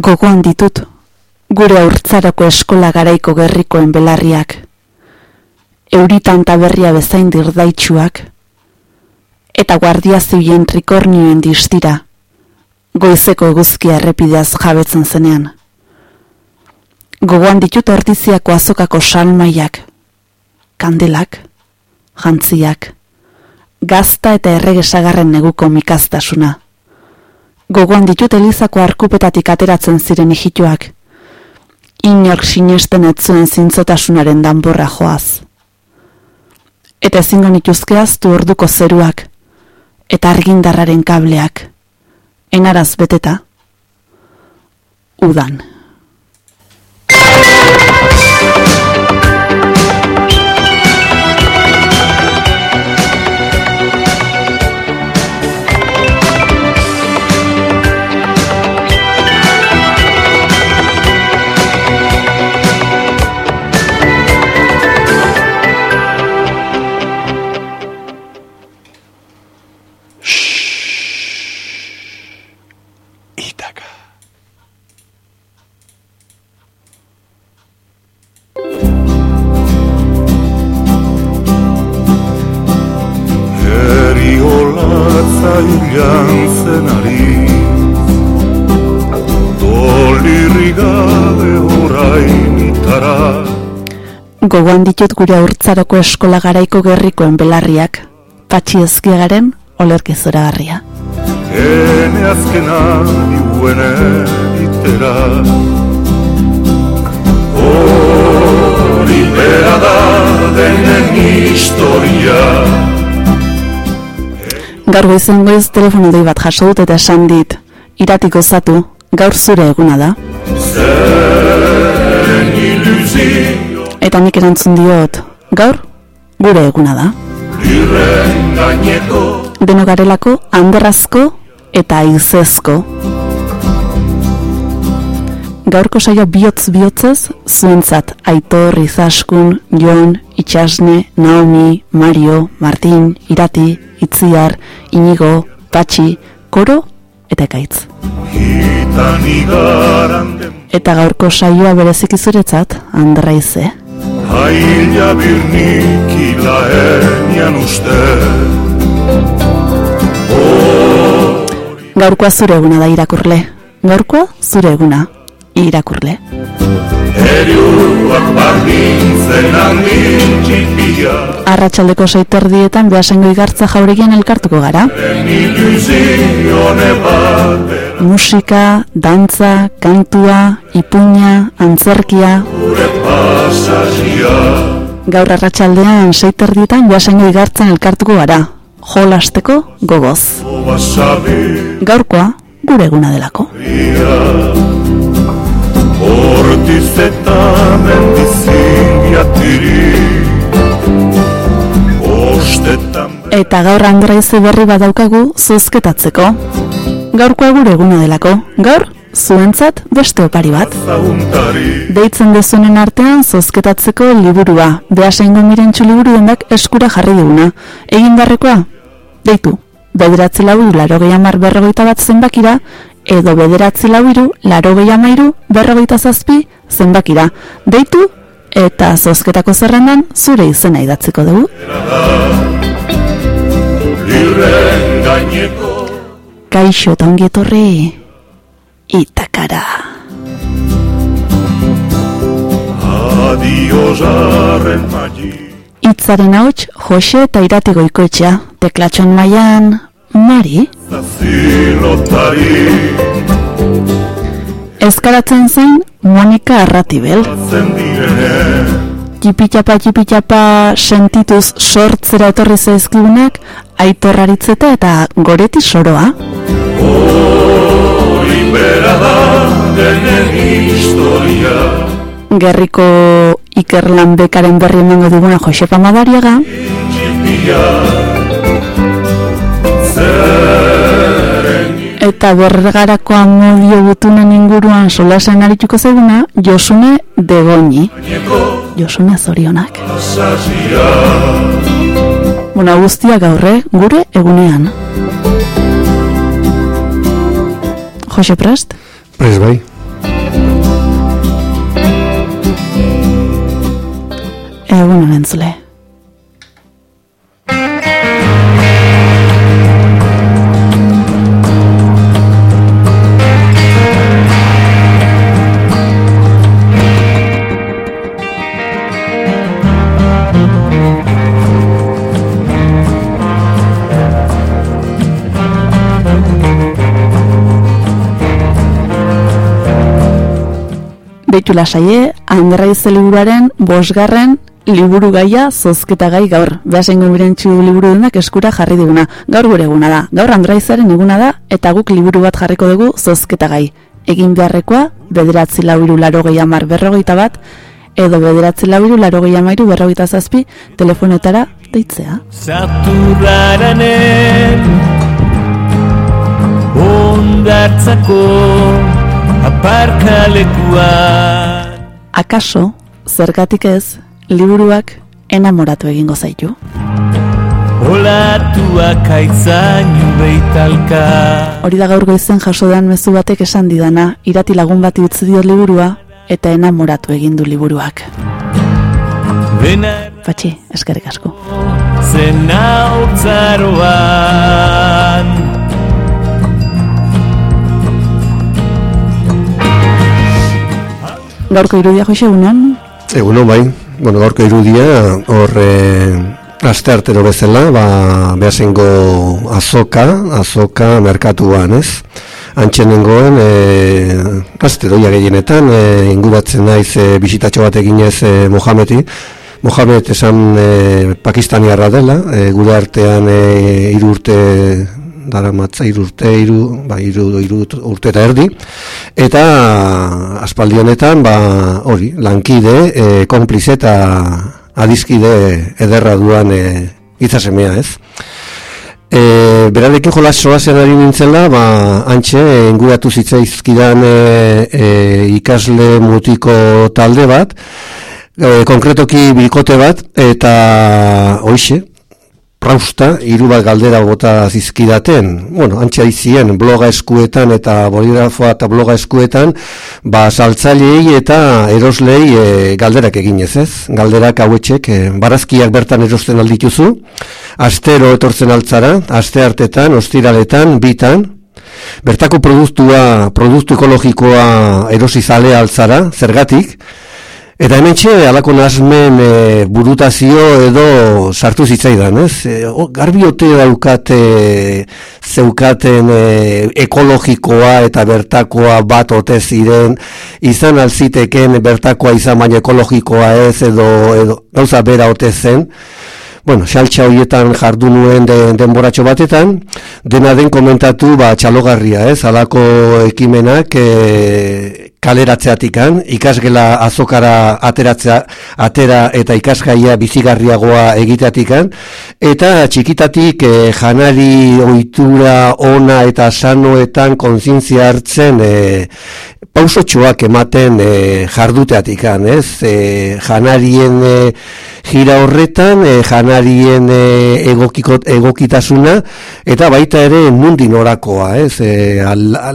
Gogoan ditut, gure aurtzarako eskola garaiko gerrikoen belarriak, euritan taberria bezain dirdaitxuak, eta guardia zibien trikornioen distira, goizeko eguzkia errepideaz jabetzen zenean. Gogoan ditut ortiziako azokako salmaiak, kandelak, jantziak, gazta eta erregesagarren neguko mikaztasuna. Gogoan ditut elizako arkupetatik ateratzen ziren ijituak, inork sinesten etzuen zintzotasunaren danborra joaz. Eta ezingo nituzkeaz du orduko zeruak, eta argindarraren kableak, enaraz beteta, udan. Gogoan ditut gure aurtzaroko eskola garaiko gerrikoen belarriak, patxi ezkiagaren olerki zora garria. Ene azkena diuene itera Hori bera da denen historia Gaur goizen goiz telefono doi bat jaso dut eta esan dit, iratiko zatu, gaur zure eguna da. Zen iluzio Eta nik erantzun diot, gaur, gure eguna da. Irren gaineko Deno garelako, handerrazko eta izezko. Gaurko saio bihotz bihotzez, zuentzat Aitor, Izaskun, Jon, Itxasne, Naomi, Mario, Martin, Irati, Itziar, Inigo, Patxi, Koro eta Ekaitz. Eta gaurko saioa berezik izuretzat, Anderra ize. Haila birnik ilaenian uste Gaurkoa zure eguna da irakurle. Gaurkoa zure eguna irakurle. Eriuak bardintzen handin txipia Arratxaldeko saiterdietan behasengo igartza jauregian elkartuko gara. Musika, dantza, kantua, ipuña, antzerkia. Gure pasazia Gaur arratsaldean saiterdietan behasengo igartzen elkartuko gara. Jolasteko gogoz. Gaurkoa gure eguna delako. Hortiz eta Eta gaur andraize berri bat daukagu zozketatzeko. Gaurkoa gure eguna delako. Gaur, zuentzat beste opari bat. Deitzen dezunen artean zozketatzeko liburua. Beasaingo mirentxu liburu dendak eskura jarri duguna. Egin barrekoa? Deitu. Bederatzi lau hiru larogei hamar berrogeita bat zenbakira, edo bederatzi lau hiru larogei hamairu berrogeita zazpi zenbakira. Deitu eta zozketako zerrendan zure izena idatziko dugu. Kaixo eta ongi etorri itakara. Adio jarren Itzaren hauts, Jose eta irati goikoetxea, teklatxon maian, Mari, ezkaratzen zen Monika Arratibel. Txipitxapa, txipitxapa sentituz sortzera etorri zaizkigunak, aitorraritzeta eta goreti soroa. Hori bera da denen historia Gerriko Ikerlan bekaren berri emango diguna Josepa Madariaga, eta bergarako amodio gutunen inguruan solasen arituko zaiguna Josune Degoni. Josune zorionak. Bona guztia gaurre, gure egunean. Jose Prast? Prez bai. Egun agentzule. Beitu lasaie, Andra liburuaren bosgarren liburu gaia zozketa gai gaur. Behasen gomirentxu liburu denak eskura jarri diguna. Gaur gure eguna da. Gaur Andra eguna da eta guk liburu bat jarriko dugu zozketa gai. Egin beharrekoa, bederatzi lauiru laro gehiamar berrogeita bat, edo bederatzi lauiru laro gehiamairu berrogeita zazpi telefonetara deitzea. Zaturraranen ondartzako aparkalekuan Akaso, zergatik ez, liburuak enamoratu egingo zaitu. Olatuak aitzainu beitalka Hori da gaur goizen jaso den mezu batek esan didana, irati lagun bati utzi dio liburua, eta enamoratu egin du liburuak. Patxi, eskerrik asko. Zena utzaroan Gaurko irudia jose egunon? Egunon bai, bueno, gaurko irudia hor e, aste artero bezala, ba, behasengo azoka, azoka merkatuan, ez? Antxenengoen, e, asteroia gehienetan, e, inguratzen naiz e, bisitatxo bat eginez e, Mohamedi, Mohamed esan e, Pakistaniarra dela, e, gure artean e, irurte dara matza irurte, iru, ba, iru, iru, urte eta erdi, eta aspaldi honetan, ba, hori, lankide, e, konplize eta adizkide ederra duan e, itzasemea, ez? E, berarekin jolas soazen ari nintzela, ba, antxe, inguratu zitzaizkidan e, e, ikasle mutiko talde bat, e, konkretoki bilkote bat, eta hoxe, prausta, hiru bat galdera bota zizkidaten, bueno, antxa izien bloga eskuetan eta boligrafoa eta bloga eskuetan, ba, saltzailei eta eroslei e, galderak eginez ez, galderak hauetxek, e, barazkiak bertan erosten aldituzu, astero etortzen altzara, aste hartetan, ostiraletan, bitan, bertako produktua, produktu ekologikoa erosi zale altzara, zergatik, Eta hemen txe, alako nazmen e, burutazio edo sartu zitzaidan, ez? E, garbi ote daukate zeukaten e, ekologikoa eta bertakoa bat ote ziren, izan alziteken bertakoa izan baina ekologikoa ez edo, edo gauza bera ote zen bueno, xaltxa horietan jardu nuen den, denboratxo batetan, dena den komentatu ba, txalogarria, ez, alako ekimenak e, kaleratzeatikan, ikasgela azokara ateratzea, atera eta ikasgaia bizigarriagoa egiteatikan, eta txikitatik e, janari ohitura ona eta sanoetan konzientzia hartzen e, pausotxoak ematen e, jarduteatikan, ez, e, janarien e, jira horretan, e, janarien e, egokikot, egokitasuna, eta baita ere nundin orakoa, ez, e,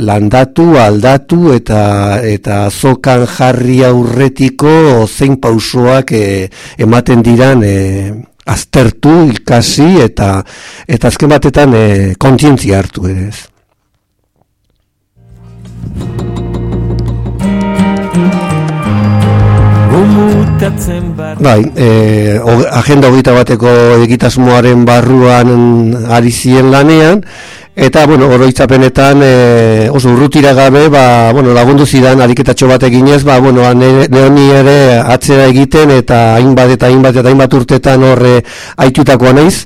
landatu, aldatu, eta eta zokan jarri aurretiko zein pausoak e, ematen diran e, aztertu, ikasi, eta eta azken batetan e, kontzientzia hartu ere, ez. Bai, e, agenda hogeita bateko egitasmoaren barruan ari ziren lanean, eta, bueno, oroitzapenetan e, oso urrutira gabe, ba, bueno, lagundu zidan ariketatxo bat eginez, ba, bueno, neoni ere atzera egiten, eta hainbat eta hainbat eta hainbat urtetan horre aitutakoa naiz,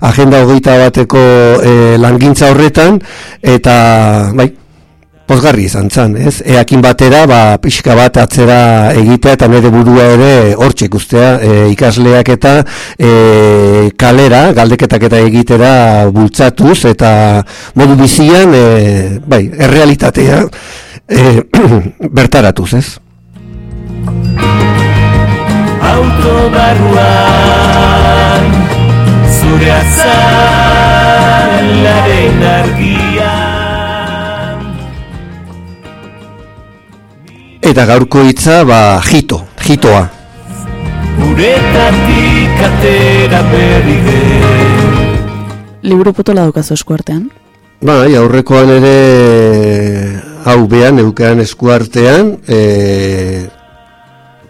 agenda hogeita bateko e, langintza horretan, eta, bai, pozgarri izan zan, ez? Eakin batera, ba, pixka bat atzera egitea eta nire burua ere hortxe ikustea e, ikasleak eta e, kalera, galdeketak eta egitera bultzatuz eta modu bizian, e, bai, errealitatea e, bertaratuz, ez? Auto barruan zure azalaren argia Eta gaurko hitza ba jito, jitoa. Uretatik atera berri den Liburu potola daukazu eskuartean. Bai, aurrekoan ere hau behan, eukean eskuartean, e,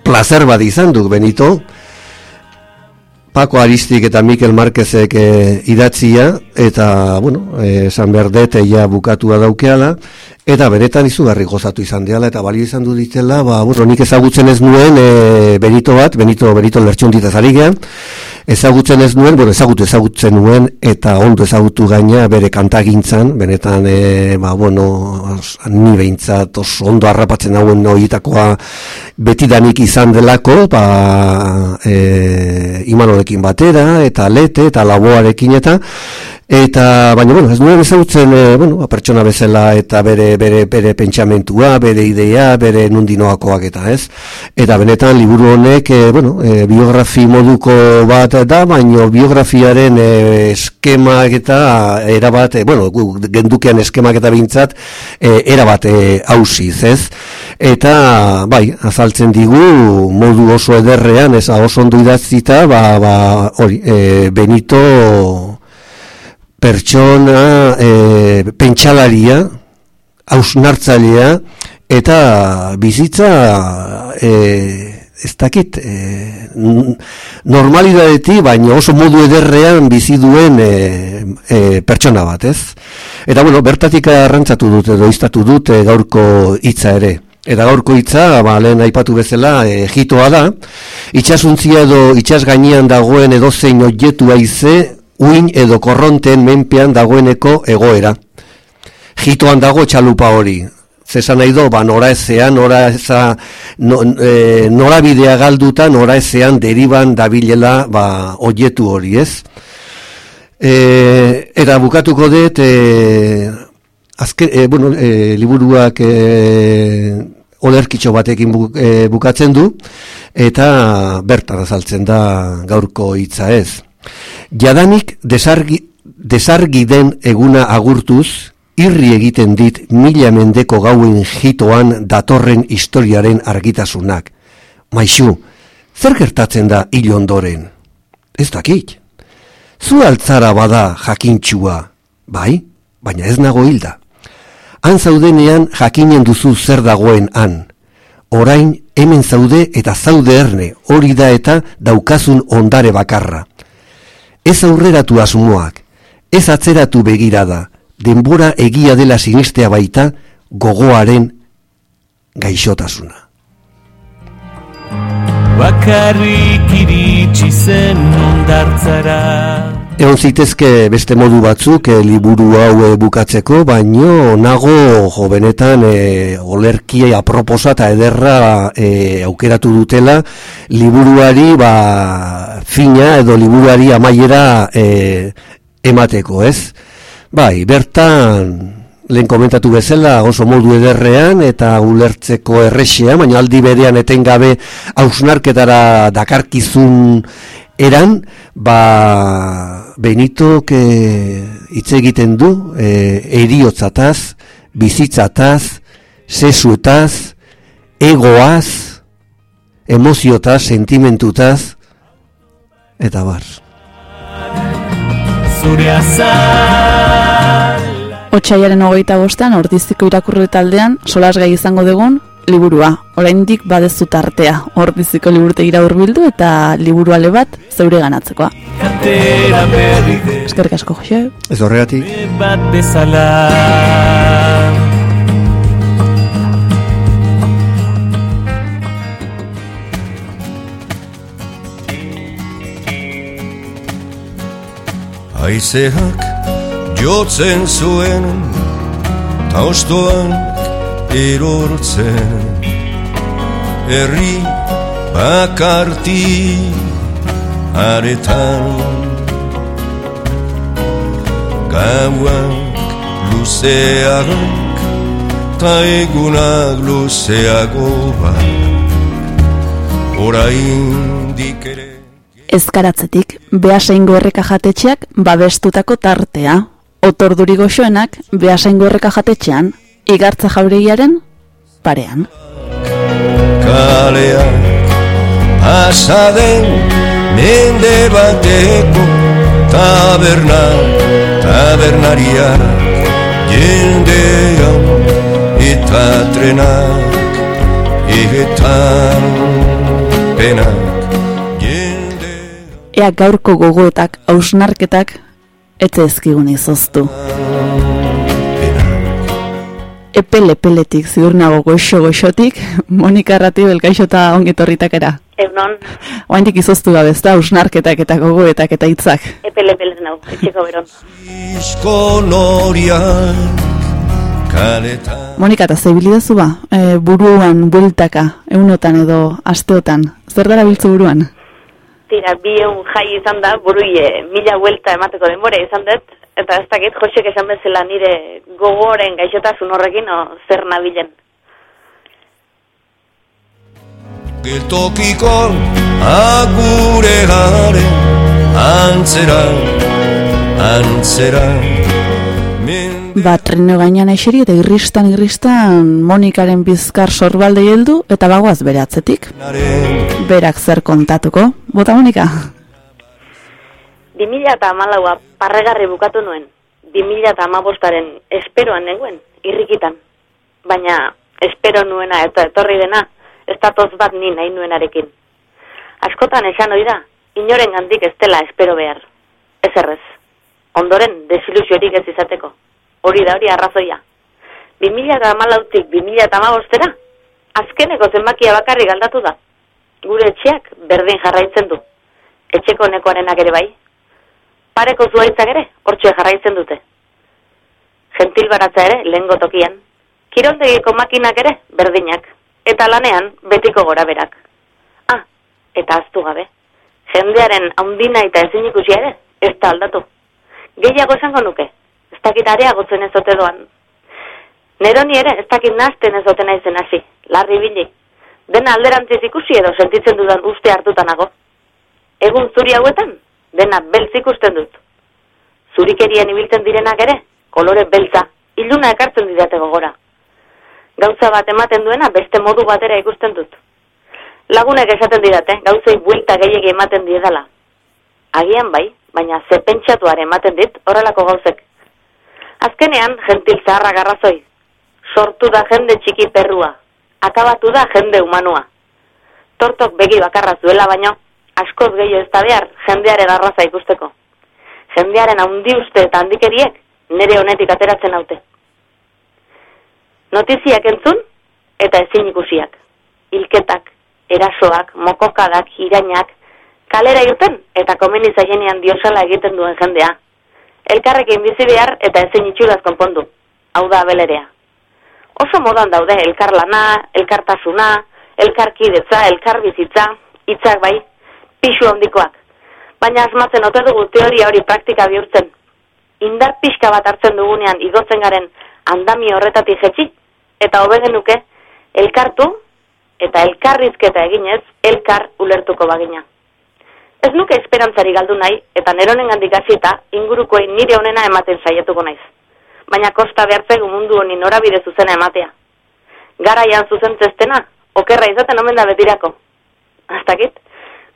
placer bat izan duk, Benito. Paco Aristik eta Mikel Marquezek e, idatzia, eta, bueno, e, esan behar dut, ja bukatua daukeala, eta beretan izugarri gozatu izan deala, eta balio izan du ditela, ba, bueno, nik ezagutzen ez nuen e, Benito bat, Benito, Benito lertxundita zarigean, ezagutzen ez nuen, bueno, ezagutu ezagutzen nuen, eta ondo ezagutu gaina bere kantagintzan, benetan, e, ba, bueno, ni behintzat oso ondo harrapatzen hauen horietakoa betidanik izan delako, ba, e, imanorekin batera, eta lete, eta laboarekin, eta Eta, baina, bueno, ez nuen ezagutzen, e, bueno, pertsona bezala eta bere, bere, bere pentsamentua, bere idea, bere nundinoakoak eta ez. Eta benetan, liburu honek, e, bueno, e, biografi moduko bat da, baina biografiaren e, eskemak eta erabat, e, bueno, gendukean eskemak eta bintzat, e, erabat e, hausiz, ez. Eta, bai, azaltzen digu, modu oso ederrean, ez oso ondo idatzita, ba, ba, hori, e, Benito pertsona e, pentsalaria, hausnartzailea, eta bizitza e, ez dakit e, normalidadeti, baina oso modu ederrean bizi duen e, e, pertsona bat, ez? Eta bueno, bertatik arrantzatu dut edo iztatu dut e, gaurko hitza ere. Eta gaurko hitza, ba, lehen aipatu bezala, e, jitoa da, itxasuntzia edo itxas gainean dagoen edozein objektu aize, uin edo korronten menpean dagoeneko egoera. Jitoan dago txalupa hori. Zesan nahi do, ba, nora ezean, nora, eza, no, e, nora bidea galduta, nora ezean deriban dabilela ba, oietu hori, ez? E, eta bukatuko dut, e, azke, e, bueno, e, liburuak e, olerkitxo batekin e, bukatzen du, eta bertan azaltzen da gaurko hitza ez. Jadanik desargi, desargi den eguna agurtuz, irri egiten dit mila mendeko gauen jitoan datorren historiaren argitasunak. Maixu, zer gertatzen da hil ondoren? Ez dakit. Zu altzara bada jakintxua, bai, baina ez nago hilda. Han zaudenean jakinen duzu zer dagoen han. Orain hemen zaude eta zaude erne, hori da eta daukazun ondare bakarra ez aurreratu asmoak, ez atzeratu begirada, denbora egia dela sinistea baita gogoaren gaixotasuna. Bakarrik iritsi zen ondartzara Egon zitezke beste modu batzuk e, liburu hau e, bukatzeko, baino nago jo benetan e, olerkia aproposa eta ederra e, aukeratu dutela liburuari ba, fina edo liburuari amaiera e, emateko, ez? Bai, bertan lehen komentatu bezala oso modu ederrean eta ulertzeko errexea, baina aldi berean etengabe hausnarketara dakarkizun eran, ba, Benito ke hitz egiten du, e, eriotzataz, bizitzataz, sesuetaz, egoaz, emoziotaz, sentimentutaz, eta bar. Zure azal Otsaiaren hogeita bostan, ordiziko irakurri taldean, solasgai izango dugun, liburua. Oraindik badezu tartea. Ordiziko liburutegira hurbildu eta liburu ale bat zeure ganatzekoa. Eskerrik asko, Jose. Ez horregatik, bat bezala Haizeak jotzen zuen Taustoan erortzen. Herri bakarti aretan Gauak luzeak Ta egunak luzeagoak Oraindik ere Ezkaratzetik, behasaingo erreka jatetxeak babestutako tartea. Otorduri goxoenak behasaingo erreka jatetxean, igartza jauregiaren parean. kaleak pasaden mende bateko taberna, tabernaria jendea eta trenak eta penak jendea Ea gaurko gogoetak, hausnarketak, etze ezkigun izoztu. Epele-peletik ziur nago goxo-goxotik, Monika Arrati belkaixo eta ongetorritak era. Egunon, Oaindik izoztu gabe, ez da, hausnarketak eta gogoetak eta hitzak. epele epele nau, etxeko beron. Monika, eta zebilidazu ba, e, buruan bueltaka, eunotan edo asteotan, zer dara biltzu buruan? Tira, bi egun jai izan da, burui e, mila huelta emateko denbora izan dut, eta ez dakit Josek esan bezala nire gogoren gaixotasun horrekin o zer nabilen. Geltokiko agure garen antzera, antzera Ba, treno gainean eseri eta irristan irristan Monikaren bizkar sorbaldei heldu eta bagoaz bere atzetik. Berak zer kontatuko, bota Monika? 2000 eta amalaua parregarri bukatu nuen. 2000 eta amabostaren esperoan nengoen, irrikitan. Baina espero nuena eta etorri dena, ez datoz bat ni nahi nuenarekin. Askotan esan ohi da, inoren gandik ez dela espero behar. Ez errez. Ondoren desilusiorik ez izateko. Hori da hori arrazoia. 2000 eta amalautik 2000 eta amabostera, azkeneko zenbakia bakarrik aldatu da. Gure etxeak berdin jarraitzen du. Etxeko nekoarenak ere bai, pareko zuaitzak ere, hortxe jarraitzen dute. Gentil baratza ere, lehengo tokian. Kiroldegiko makinak ere, berdinak. Eta lanean, betiko gora berak. Ah, eta aztu gabe. Jendearen haundina eta ezin ikusia ere, ez da aldatu. Gehiago esango nuke, ez dakit areagotzen ez ote doan. Neroni ere, ez dakit nazten ez ote naizen hasi, larri bili. Dena alderantziz ikusi edo sentitzen dudan uste hartutanago. Egun zuri hauetan, dena beltz ikusten dut. Zurikerian ibiltzen direnak ere, kolore beltza, iluna ekartzen didate gogora. Gauza bat ematen duena beste modu batera ikusten dut. Lagunek esaten didate, gauzei buelta gehiegi ematen diedala. Agian bai, baina ze pentsatuare ematen dit horrelako gauzek. Azkenean, gentil zaharra garrazoi. Sortu da jende txiki perrua. Akabatu da jende humanua. Tortok begi bakarra zuela baino, askoz gehiago ez da behar jendearen arraza ikusteko. Jendearen handi uste eta handikeriek nere honetik ateratzen haute. Notiziak entzun eta ezin ikusiak. Hilketak, erasoak, mokokadak, irainak, kalera irten eta komeni zaienean diosala egiten duen jendea. Elkarrekin bizi behar eta ezin itxulaz konpondu. Hau da belerea. Oso modan daude elkarlana, elkartasuna, elkarkidetza, elkarbizitza, hitzak bai, pixu handikoak. Baina asmatzen ote dugu teoria hori praktika bihurtzen. Indar pixka bat hartzen dugunean igotzen garen andami horretatik jetxi, eta hobe genuke elkartu eta elkarrizketa eginez elkar ulertuko bagina. Ez nuke esperantzari galdu nahi, eta neronen gandik hasita ingurukoei nire honena ematen saiatuko naiz. Baina kosta behartzegu mundu honi norabide zuzena ematea. Garaian zuzen zestena, okerra izaten omen da betirako. Aztakit,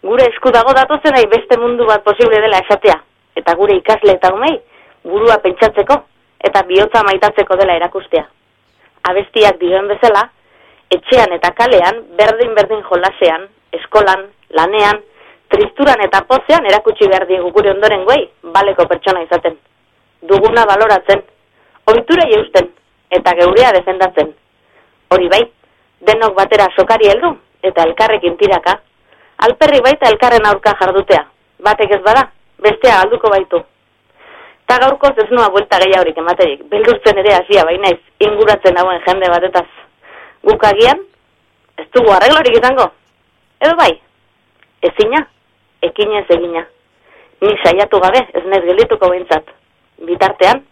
gure esku dago datozenai beste mundu bat posible dela esatea, eta gure ikasle eta umei burua pentsatzeko eta bihotza maitatzeko dela erakustea. Abestiak dioen bezala, etxean eta kalean, berdin-berdin jolasean, eskolan, lanean, tristuran eta pozean erakutsi behar diegu gure ondoren guei, baleko pertsona izaten. Duguna baloratzen, ohitura eusten eta geurea defendatzen. Hori bai, denok batera sokari heldu eta elkarrekin tiraka, alperri baita elkarren aurka jardutea. Batek ez bada, bestea galduko baitu. Ta gaurkoz ez noa buelta gehiagorik ematerik, beldurtzen ere hasia bainaiz, inguratzen hauen jende batetaz. Guk agian, ez dugu arreglorik izango. Edo bai, ezina, ekinez egina. Ni saiatu gabe ez nez gelituko behintzat. Bitartean,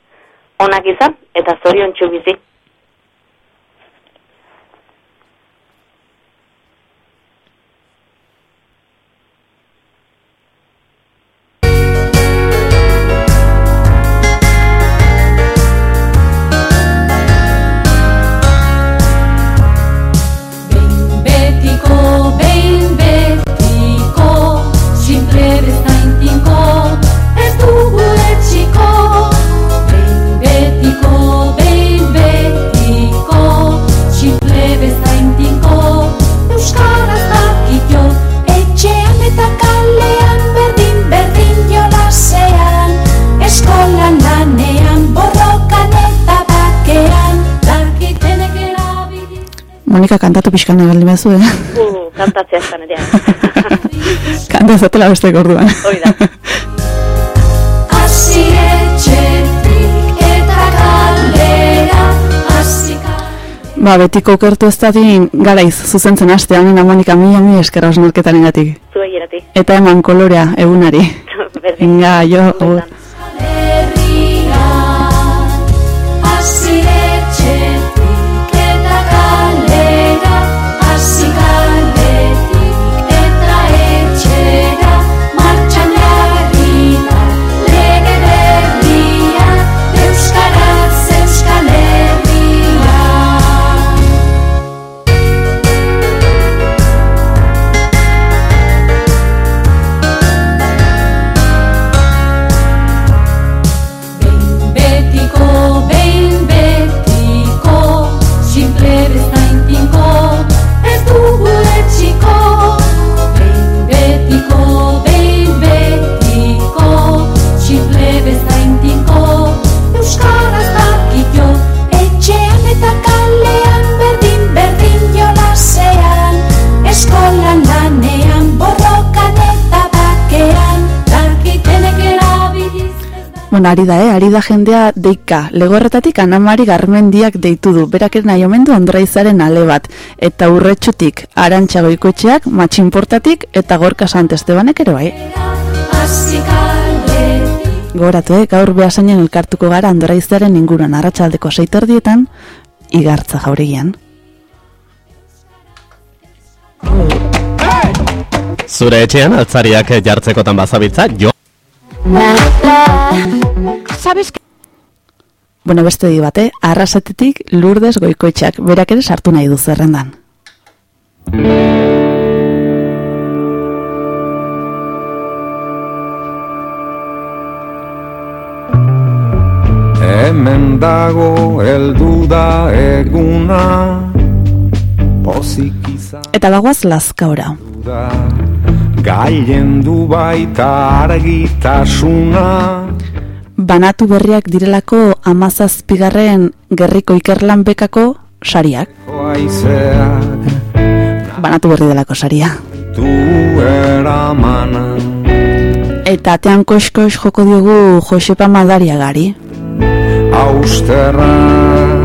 onak izan eta zorion bizi. Monika kantatu pixkan egaldi bezu, eh? Uh, kantatzea nerea. Kanta zatela beste orduan. Hoi da. Eta kalera hasi Ba, betiko okertu ez dadin garaiz zuzentzen astean, nina Monika mila mi eskerra osnarketaren gatik. Zuei erati. Eta eman kolorea egunari. Berdin. Inga, jo, Bueno, ari da, eh? Ari da jendea deika. Legorretatik anamari garmendiak deitu du. Berak nahi omendu Andraizaren ale bat. Eta urretxutik arantxa goikoetxeak, matxinportatik eta gorka Sant Estebanek ere bai. Gogoratu, eh? Gaur behasainen elkartuko gara Andraizaren inguruan arratsaldeko seiterdietan, igartza jauregian. Zure etxean altzariak jartzekotan bazabiltza, jo Bueno, beste di bate, arrasatetik lurdes goikoetxeak, berak ere sartu nahi du zerrendan. Hemen dago heldu da eguna Pozik izan Eta bagoaz lazkaora. da Gaien du baita argitasuna Banatu berriak direlako amazazpigarren gerriko ikerlan bekako sariak. Banatu berri delako saria. du eramana Eta atean koiskois joko diogu Josepa Madariagari. Austerrak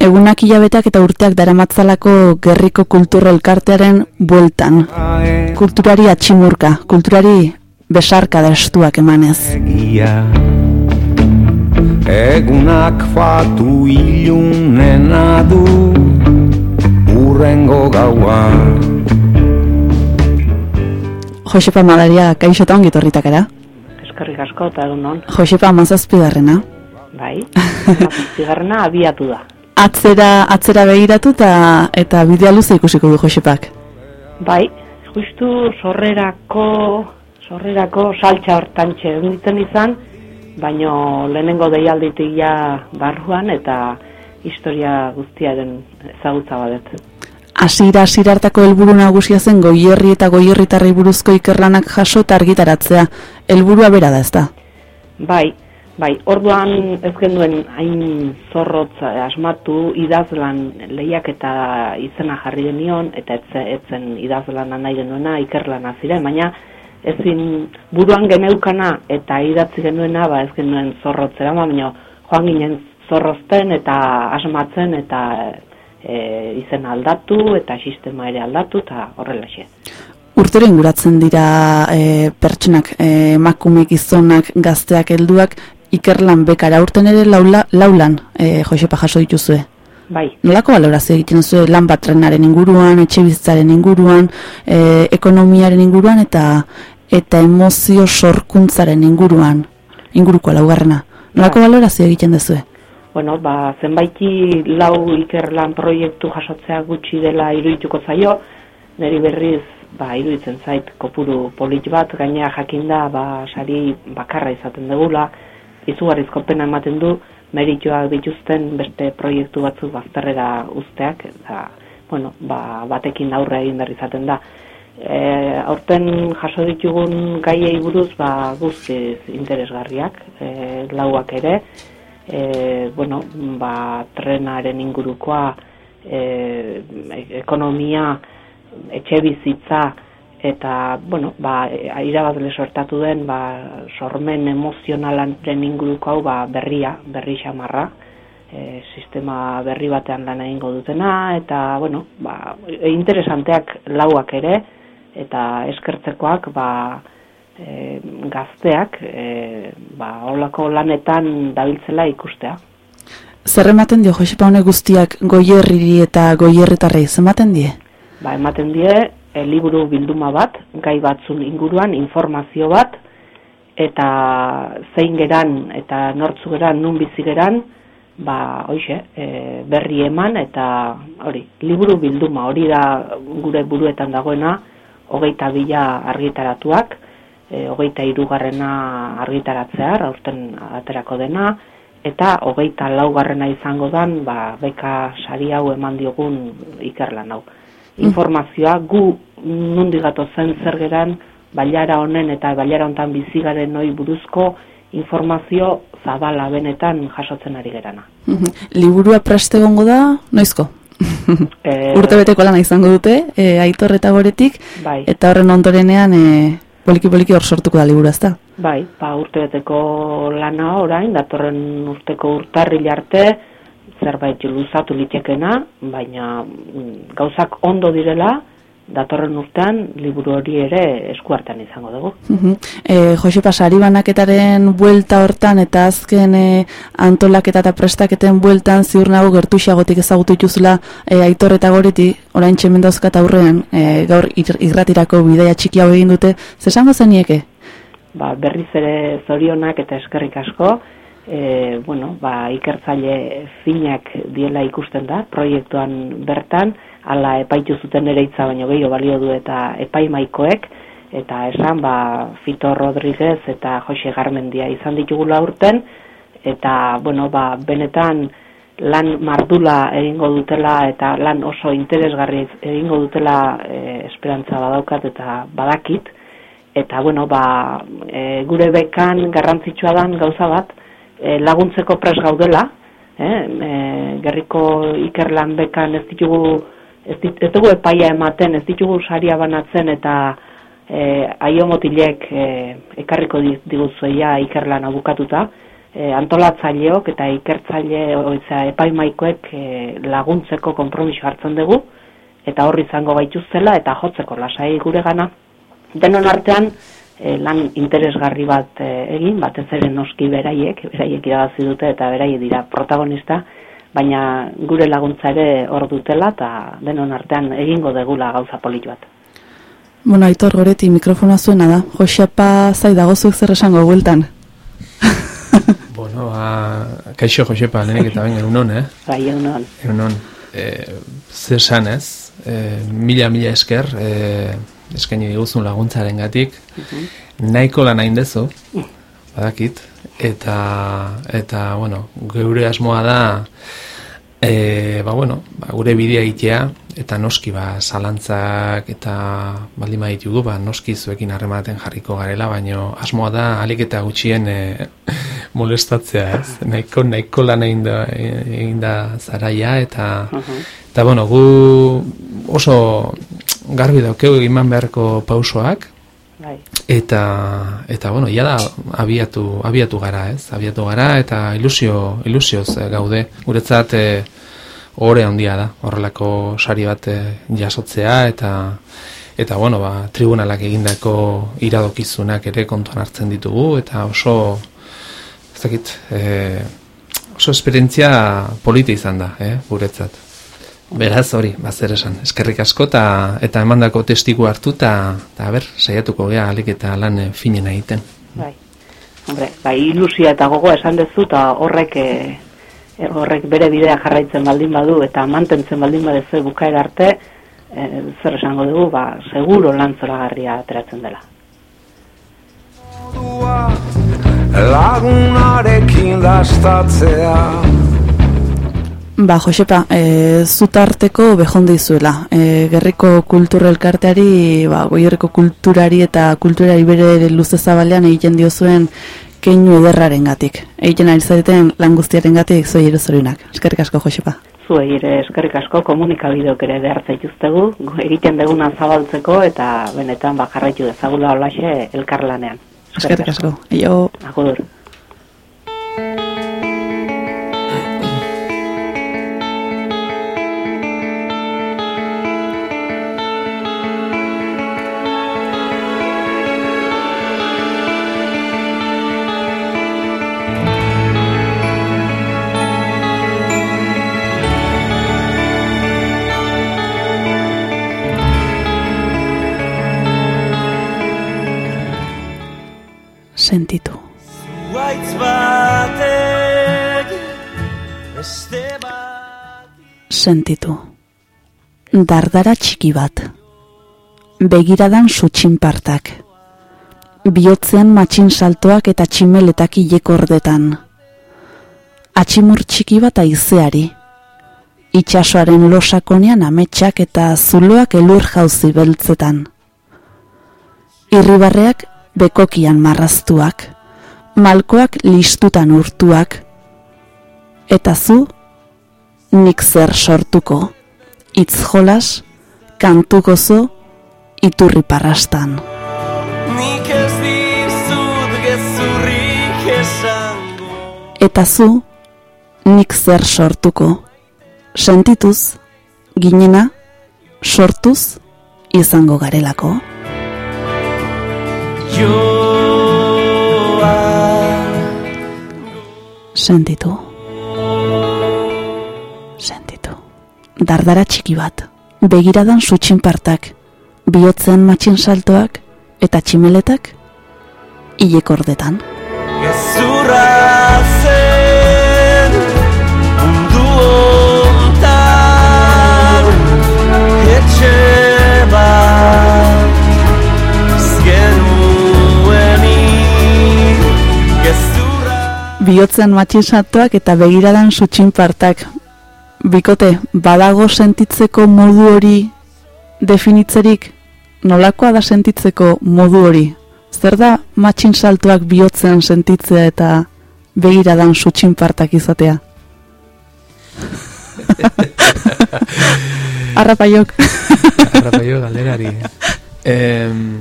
Egunak hilabeteak eta urteak daramatzalako gerriko kultura elkartearen bueltan. Kulturari atximurka, kulturari besarka da estuak emanez. egia Egunak fatu ilunena du Urrengo gaua Josepa Madaria kaixota ongi torritakera. Eskerrik asko eta egun non. Josepa amazazpigarrena. Bai, zigarrena abiatu da. Atzera, atzera begiratu eta, eta bidea luze ikusiko du Josepak. Bai, justu sorrerako, sorrerako saltza hortantxe ditzen izan, baino lehenengo deialditik ja barruan eta historia guztiaren ezagutza badet. Hasira hasira hartako helburu nagusia zen goierri eta goierritarrei buruzko ikerlanak jaso eta argitaratzea. Helburua bera da, ezta? Bai, bai, orduan ez genuen hain zorrotz eh, asmatu idazlan lehiak eta izena jarri genion, eta etze, etzen idazlana nahi genuena ikerlana ziren, baina ezin buruan geneukana eta idatzi genuena, ba ez genuen zorrotzera, baina joan ginen zorrozten eta asmatzen eta e, izena aldatu eta sistema ere aldatu eta horrelaxe. Urtero inguratzen dira e, pertsonak, emakume gizonak, gazteak, helduak ikerlan bekara urten ere laula, laulan e, Josepa jaso dituzue. Bai, Nolako balorazio egiten zuen lan batrenaren inguruan, etxe bizitzaren inguruan, e, ekonomiaren inguruan eta eta emozio sorkuntzaren inguruan, inguruko laugarrena. Nolako Bai. balorazio egiten duzue? Bueno, ba, zenbaiti lau ikerlan proiektu jasotzea gutxi dela irudituko zaio, niri berriz, ba, iruditzen zait kopuru polit bat, gainea jakinda, ba, sari bakarra izaten degula, izugarrizko pena ematen du, merituak dituzten beste proiektu batzu bazterrera usteak, eta, bueno, ba, batekin aurre egin behar izaten da. E, aurten jaso ditugun gaiei buruz ba, guztiz interesgarriak, e, lauak ere, e, bueno, ba, trenaren ingurukoa e, ekonomia, etxe bizitza, eta, bueno, ba, irabazle sortatu den, ba, sormen emozionalaren inguruko hau, ba, berria, berri xamarra, e, sistema berri batean lan egingo dutena, eta, bueno, ba, interesanteak lauak ere, eta eskertzekoak, ba, e, gazteak, e, ba, holako lanetan dabiltzela ikustea. Zer ematen dio Josepa honek guztiak goierriri eta goierretarrei ematen die? Ba, ematen die, e, liburu bilduma bat, gai batzun inguruan, informazio bat, eta zein geran eta nortzu geran, nun bizi geran, ba, hoxe, e, berri eman, eta hori, liburu bilduma, hori da gure buruetan dagoena, hogeita bila argitaratuak, e, hogeita irugarrena argitaratzear, aurten aterako dena, eta hogeita laugarrena izango dan, ba, beka sari hau eman diogun ikerlan hau. Mm. Informazioa gu nundi gato zen zer geran, baiara honen eta baiara hontan bizigaren noi buruzko informazio zabala benetan jasotzen ari gerana. Liburua preste gongo da, noizko? E, Urte beteko lana izango dute, e, aitor eta goretik, Bai. eta horren ondorenean e, poliki-poliki hor sortuko da liburu ezta? Bai, ba, urtebeteko lana orain, datorren urteko urtarril arte, zerbait luzatu litekena, baina mm, gauzak ondo direla, datorren urtean liburu hori ere eskuartean izango dugu. Mhm. E, Josepa, sari banaketaren buelta hortan eta azken e, antolaketa eta prestaketen bueltan ziur nago gertuxagotik ezagutu dituzula e, aitor eta goreti, orain txemen dauzkat aurrean, e, gaur ir- irratirako bidaia txiki hau egin dute, zesango zenieke? Ba, berriz ere zorionak eta eskerrik asko, e, bueno, ba, ikertzaile finak diela ikusten da, proiektuan bertan, ala epaitu zuten ere hitza baino gehiago balio du eta epaimaikoek, eta esan, ba, Fito Rodriguez eta Jose Garmendia izan ditugula urten, eta, bueno, ba, benetan lan mardula egingo dutela eta lan oso interesgarri egingo dutela e, esperantza badaukat eta badakit, eta bueno, ba, e, gure bekan garrantzitsua dan gauza bat, laguntzeko pres gaudela, eh? e, gerriko ikerlan bekan ez ditugu ez, dit, ez dugu epaia ematen, ez ditugu saria banatzen eta e, aiomotilek e, ekarriko di- diguzueia ikerlana bukatuta, e, antolatzaileok eta ikertzaile oitza epaimaikoek e, laguntzeko konpromiso hartzen dugu, eta horri izango gaituztela eta jotzeko lasai gure gana. Denon artean, e, lan interesgarri bat e, egin, batez ere noski beraiek, beraiek irabazi dute eta beraiek dira protagonista, baina gure laguntza ere hor dutela eta denon artean egingo degula gauza polit bat. Bueno, aitor goreti mikrofona zuena da, Josepa zai dagozuk zer esango bueltan. Bueno, ba, kaixo Josepa, lehenik eta ben, egunon, eh? Bai, egunon. Egunon, eh, zer san ez, eh, mila mila esker, eh, eskaini diguzun laguntzaren gatik, nahiko lan hain dezu, badakit, eta, eta, bueno, geure asmoa da, e, ba, bueno, ba, gure bidea egitea, eta noski, ba, zalantzak eta baldin baditugu, ba, noski zuekin harrematen jarriko garela, baino asmoa da, alik eta gutxien e, molestatzea, ez? Nahiko, nahiko lan egin da, egin da zaraia, eta, eta, bueno, gu oso garbi daukeu eman beharko pausoak, Bai. Eta, eta bueno, ja da abiatu, abiatu gara, ez? Abiatu gara eta ilusio, ilusioz gaude. Guretzat eh, ore handia da, horrelako sari bat eh, jasotzea eta eta bueno, ba, tribunalak egindako iradokizunak ere kontuan hartzen ditugu eta oso ez dakit, eh, oso esperientzia polita izan da, eh, guretzat. Beraz hori, bazer esan, eskerrik asko eta eta emandako testigu hartu eta eta ber, saiatuko gea alik eta lan eh, finen egiten. Bai. Hombre, bai, ilusia eta gogoa esan dezu eta horrek e, horrek bere bidea jarraitzen baldin badu eta mantentzen baldin badezu bukaera arte, e, zer esango dugu, ba, seguro lan zoragarria ateratzen dela. Lagunarekin dastatzea Ba, Josepa, e, zutarteko behonde izuela. E, gerriko kultura elkarteari, ba, goierriko kulturari eta kulturari bere luze zabalean egiten diozuen keinu ederraren gatik. Egiten ari zareten lan guztiaren gatik zoi ere zorionak. Eskerrik asko, Josepa. zuei ere eskerrik asko komunikabideok ere behar zaituztegu, gu egiten deguna zabaltzeko eta benetan ba jarraitu dezagula holaxe elkarlanean. Eskerrik asko. Eio. Agur. Sentitu. Sentitu. Dardara txiki bat. Begiradan sutxinpartak. Biotzean matxin saltoak eta tximeletak ilekordetan. Atximur txiki bat aizeari. Itxasoaren losakonean ametsak eta zuloak elur jauzi beltzetan. Irribarreak bekokian marraztuak, malkoak listutan urtuak, eta zu, nik zer sortuko, itz jolas, kantu gozo, iturri parrastan. Nik ez dizut gezurrik esango Eta zu, nik zer sortuko, sentituz, ginena, sortuz, izango garelako. Joa Sentitu. Sentitu. Dardara txiki bat. Begiradan sutxinpartak. Bihotzean matxin saltoak eta tximeletak ilekordetan. Gezurra Bihotzean matxin saltoak eta begiradan sutxinpartak. Bikote, badago sentitzeko modu hori definitzerik? Nolakoa da sentitzeko modu hori? Zer da matxin saltoak bihotzean sentitzea eta begiradan sutxinpartak izatea? Arrapaiok. Arrapaio galderari. Em,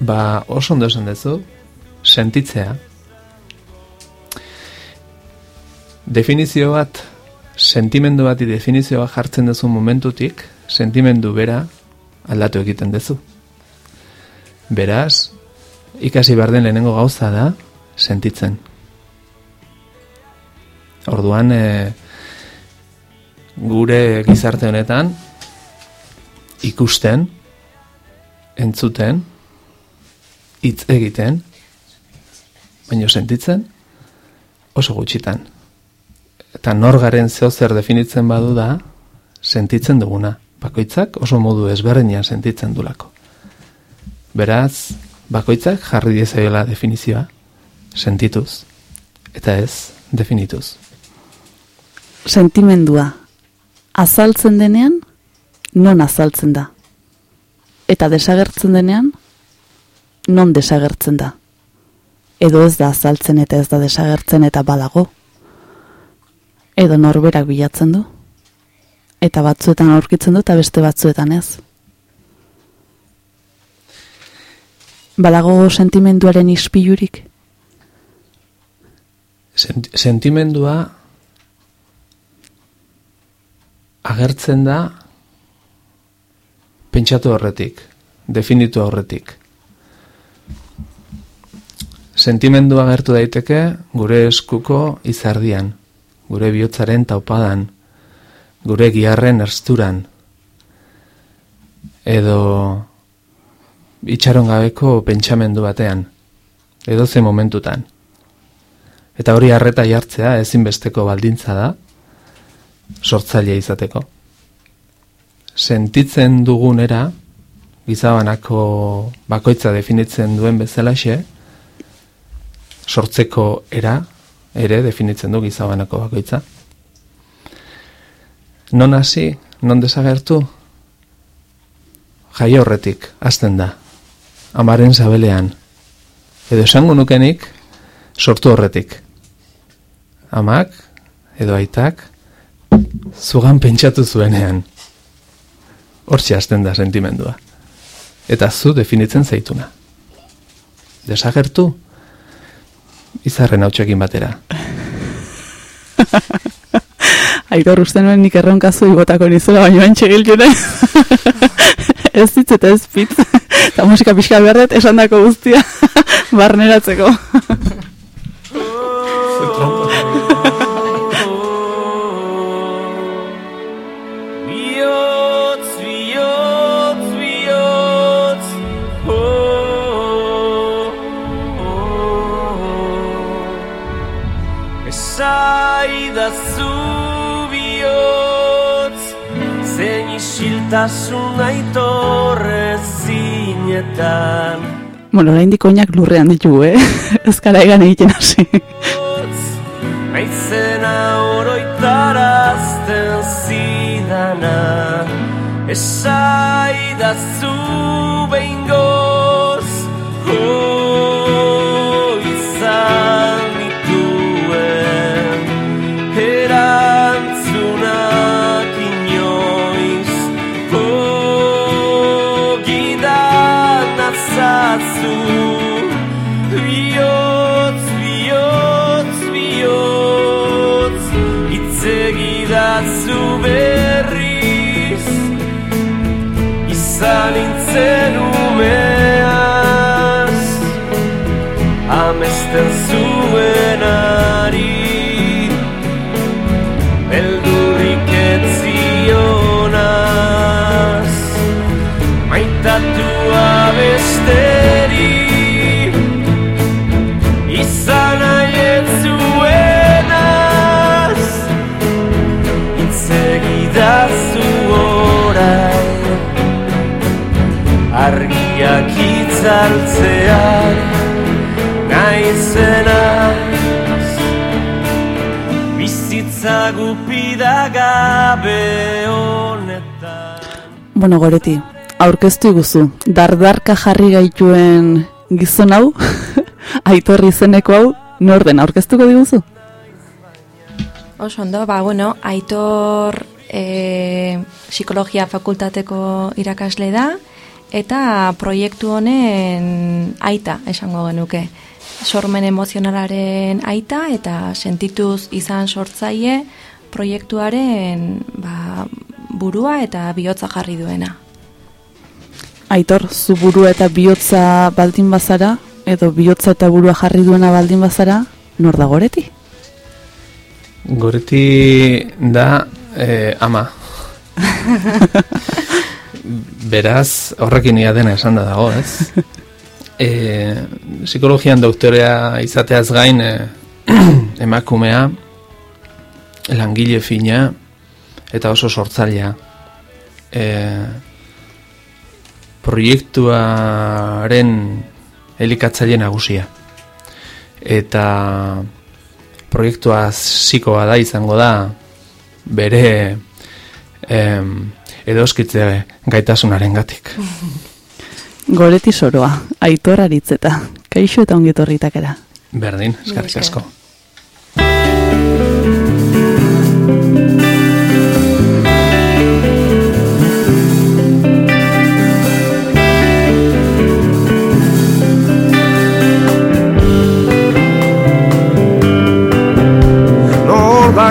ba, oso ondo esan dezu, sentitzea. Definizio bat, sentimendu bati definizio bat jartzen duzu momentutik, sentimendu bera aldatu egiten duzu. Beraz, ikasi behar den lehenengo gauza da, sentitzen. Orduan, e, gure gizarte honetan, ikusten, entzuten, hitz egiten, baina sentitzen, oso gutxitan. Eta norgaren zeo zer definitzen badu da, sentitzen duguna. Bakoitzak oso modu ezberdinean sentitzen dulako. Beraz, bakoitzak jarri diezaiola definizioa, sentituz, eta ez definituz. Sentimendua. Azaltzen denean, non azaltzen da. Eta desagertzen denean, non desagertzen da. Edo ez da azaltzen eta ez da desagertzen eta badago. Edo norberak bilatzen du. Eta batzuetan aurkitzen du eta beste batzuetan ez. Badago sentimenduaren ispilurik. Sent sentimendua agertzen da pentsatu horretik, definitu horretik. Sentimendua agertu daiteke gure eskuko izardian, gure bihotzaren taupadan, gure giarren ersturan, edo itxaron gabeko pentsamendu batean, edo ze momentutan. Eta hori harreta jartzea ezinbesteko baldintza da, sortzailea izateko. Sentitzen dugunera, gizabanako bakoitza definitzen duen bezalaxe, sortzeko era, ere definitzen du gizabanako bakoitza. Non hasi, non desagertu, jai horretik, hasten da, amaren zabelean, edo esango nukenik, sortu horretik. Amak, edo aitak, zugan pentsatu zuenean. Hortxe hasten da sentimendua. Eta zu definitzen zaituna. Desagertu, izarren hautsekin batera. Aitor uste nuen nik erronka zu ibotako nizula, baina bantxe giltune. ez ditz eta ez pitz. Eta musika pixka behar dut, esan dako guztia. Barneratzeko. Esaidazu bihotz Zein isiltasun aitorrez zinetan bueno, orain oinak lurrean ditugu, eh? Ez gara egan egiten hasi. Naizena oroitarazten zidana Esaidazu Argiak itzaltzean Naizenaz Bizitza gupida gabe honetan. Bueno, goreti, aurkeztu iguzu, dardarka jarri gaituen gizon hau, aitor izeneko hau, nor den? Aurkeztuko diguzu? Oso ondo, ba, bueno, aitor e, psikologia fakultateko irakasle da, eta proiektu honen aita esango genuke. Sormen emozionalaren aita eta sentituz izan sortzaile proiektuaren ba, burua eta bihotza jarri duena. Aitor, zu burua eta bihotza baldin bazara, edo bihotza eta burua jarri duena baldin bazara, nor da goreti? Goreti da eh, ama. Beraz, horrekin ia dena esan da dago, ez? E, psikologian doktorea izateaz gain e, emakumea, langile fina eta oso sortzailea. E, proiektuaren elikatzaile nagusia. Eta proiektua zikoa da izango da bere em, edoskitze gaitasunaren gatik. Goreti soroa, aitor aritzeta, kaixo eta ongetorritakera. Berdin, eskarrik asko.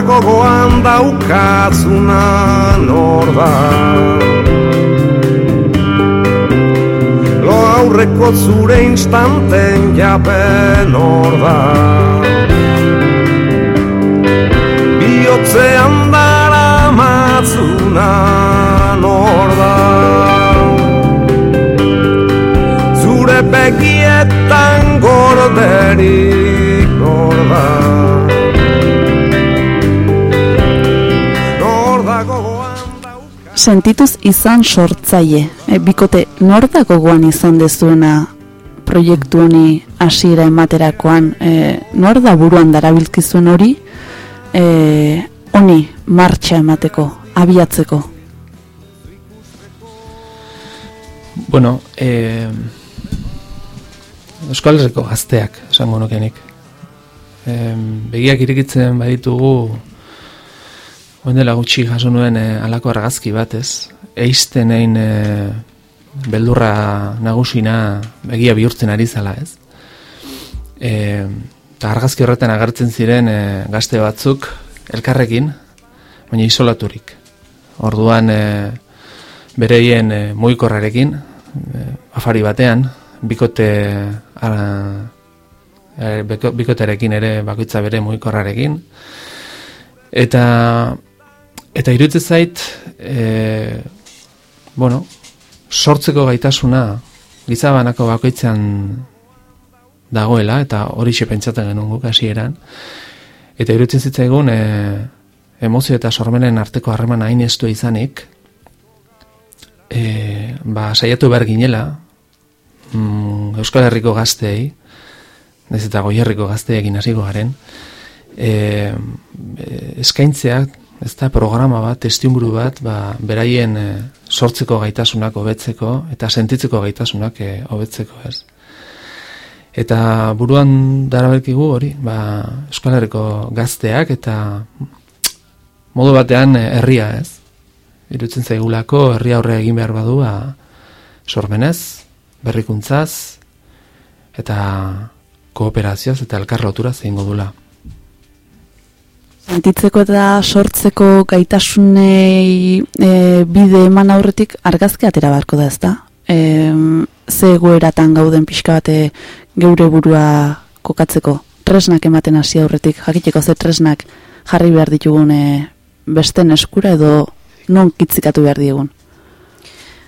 Gogoan daukazuna nor da Lo aurreko zure instanten japen nor da Biotzean dara matzuna nor da Zure begietan gorderik nor da Sentituz izan sortzaile, e, bikote, nor da gogoan izan dezuena proiektu honi hasiera ematerakoan, e, nor da buruan darabilkizuen hori, e, honi martxa emateko, abiatzeko. Bueno, eh, Euskal Herriko gazteak, esango nukenik. Eh, begiak irikitzen baditugu, Oindela gutxi jaso nuen e, alako argazki bat, ez? Eisten egin e, beldurra nagusina egia bihurtzen ari zala, ez? E, eta argazki horretan agertzen ziren e, gazte batzuk elkarrekin, baina isolaturik. Orduan e, bereien e, muikorrarekin, e, afari batean, bikote ara, e, bikoterekin ere bakoitza bere muikorrarekin, eta eta iruditzen zait e, bueno, sortzeko gaitasuna gizabanako bakoitzan dagoela eta hori pentsatzen genuen guk hasieran. Eta iruditzen zitzaigun e, emozio eta sormenen arteko harreman hain estu izanik e, ba, saiatu behar ginela mm, Euskal Herriko gazteei ez eta goierriko gazteekin hasiko garen e, eskaintzeak ez da programa bat, testimuru bat, ba, beraien e, sortzeko gaitasunak hobetzeko eta sentitzeko gaitasunak e, hobetzeko, ez. Eta buruan darabekigu hori, ba, Euskal Herriko gazteak eta modu batean e, herria, ez. Irutzen zaigulako herria aurre egin behar badu, ba, sormenez, berrikuntzaz, eta kooperazioaz eta elkarrotura zein godula. Sentitzeko eta sortzeko gaitasunei e, bide eman aurretik argazki atera barko da ezta? E, ze egoeratan gauden pixka bate geure burua kokatzeko? Tresnak ematen hasi aurretik, jakiteko ze tresnak jarri behar ditugun e, besten eskura edo non kitzikatu behar diegun?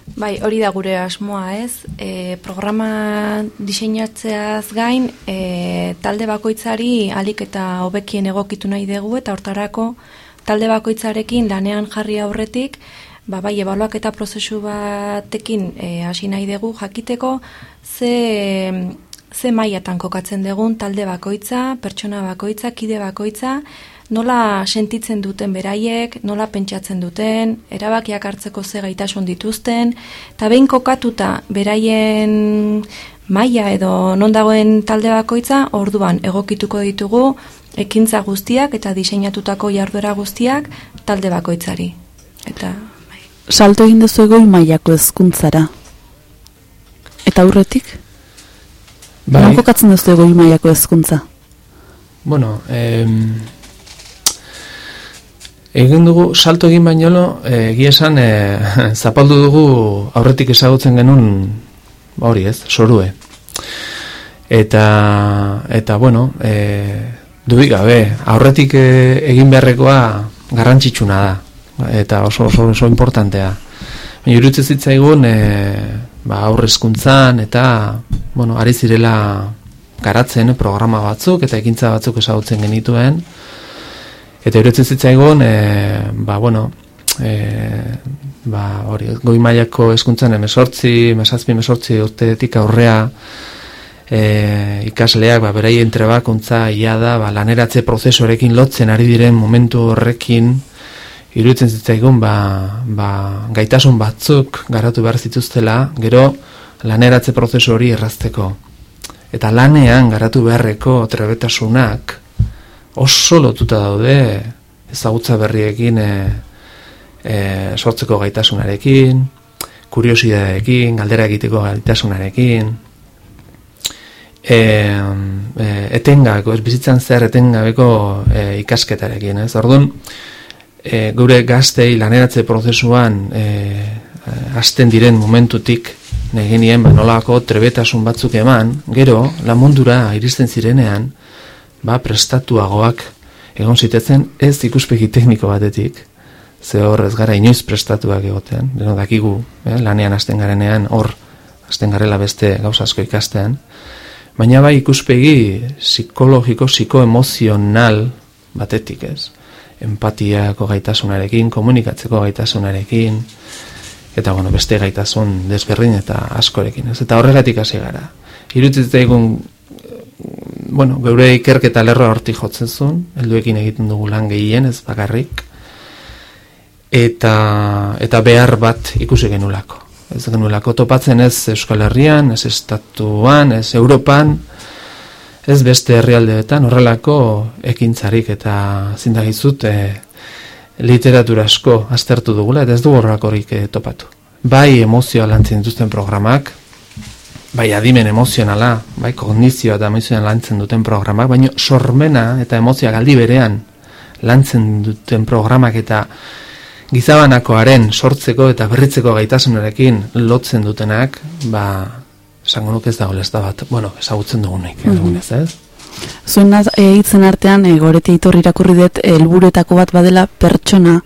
Bai, hori da gure asmoa, ez? E, programa diseinatzeaz gain, e, talde bakoitzari alik eta hobekien egokitu nahi dugu, eta hortarako talde bakoitzarekin lanean jarri aurretik, ba, bai, ebaluak eta prozesu batekin e, hasi nahi dugu jakiteko, ze, ze maiatan kokatzen dugun talde bakoitza, pertsona bakoitza, kide bakoitza, nola sentitzen duten beraiek, nola pentsatzen duten, erabakiak hartzeko ze gaitasun dituzten, eta behin kokatuta beraien maila edo non dagoen talde bakoitza, orduan egokituko ditugu ekintza guztiak eta diseinatutako jarduera guztiak talde bakoitzari. Eta bai. salto egin duzu egoi mailako hezkuntzara. Eta aurretik? Bai. Non kokatzen duzu egoi mailako hezkuntza? Bueno, eh, Egin dugu, salto egin baino, eh, egia esan, e, zapaldu dugu aurretik ezagutzen genuen, hori ez, sorue. Eta, eta bueno, e, dudik gabe, aurretik egin beharrekoa garrantzitsuna da, eta oso oso, oso importantea. Baina irutzen zitzaigun, e, ba, aurrezkuntzan, eta, bueno, ari zirela garatzen programa batzuk, eta ekintza batzuk ezagutzen genituen, Eta irutzen zitzaigun, e, ba, bueno, e, ba, hori, goi mailako eskuntzan emesortzi, mesazpi emesortzi urteetik aurrea e, ikasleak, ba, berai entrebakuntza, ia da, ba, laneratze prozesorekin lotzen ari diren momentu horrekin, irutzen zitzaigun, ba, ba, gaitasun batzuk garatu behar zituztela, gero laneratze prozesu hori errazteko. Eta lanean garatu beharreko trebetasunak, oso lotuta daude ezagutza berriekin e, e, sortzeko gaitasunarekin, kuriosidadeekin, galdera egiteko gaitasunarekin, e, e, etengako, ez bizitzan zer etengabeko e, ikasketarekin, ez? Orduan, e, gure gaztei laneratze prozesuan e, hasten diren momentutik negenien, ba, nolako trebetasun batzuk eman, gero, la mundura iristen zirenean, ba, prestatuagoak egon zitezen ez ikuspegi tekniko batetik, ze hor ez gara inoiz prestatuak egoten, deno dakigu, eh, lanean hasten garenean, hor hasten garela beste gauza asko ikastean, baina bai ikuspegi psikologiko, psikoemozional batetik ez, empatiako gaitasunarekin, komunikatzeko gaitasunarekin, eta bueno, beste gaitasun desberdin eta askorekin, ez? eta horregatik hasi gara. Irutitzaigun bueno, geure ikerketa lerro hortik jotzen zuen, helduekin egiten dugu lan gehien ez bakarrik, eta, eta behar bat ikusi genulako. Ez genulako topatzen ez Euskal Herrian, ez Estatuan, ez Europan, ez beste herrialdeetan horrelako ekintzarik eta zindagizut e, literatura asko aztertu dugula, eta ez dugu horrakorik eh, topatu. Bai emozioa lantzen dituzten programak, bai adimen emozionala, bai kognizioa eta emozioan lantzen duten programak, baina sormena eta emozioa galdi berean lantzen duten programak eta gizabanakoaren sortzeko eta berritzeko gaitasunarekin lotzen dutenak, ba, esango nuke ez dago ez da bat, bueno, ezagutzen dugunik, mm -hmm. ez? Zuen egitzen artean, e, goreti itorri irakurri dut, helburuetako bat badela pertsona